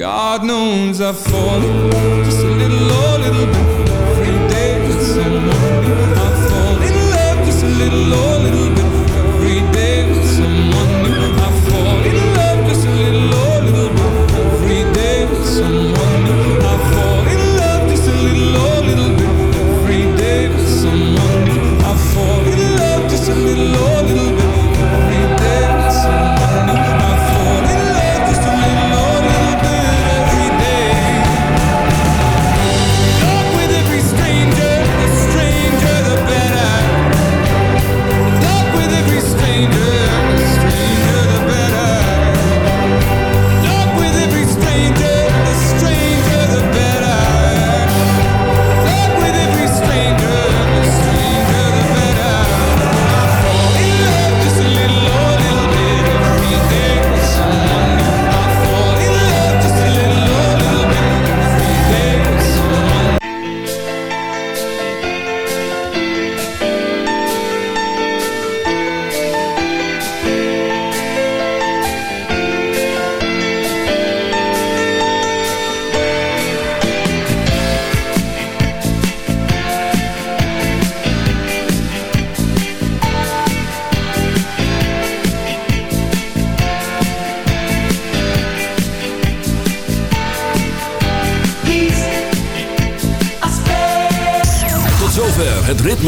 God knows I fall just a little, oh, little bit. Every day that someone I fall in love just a little, oh, little bit.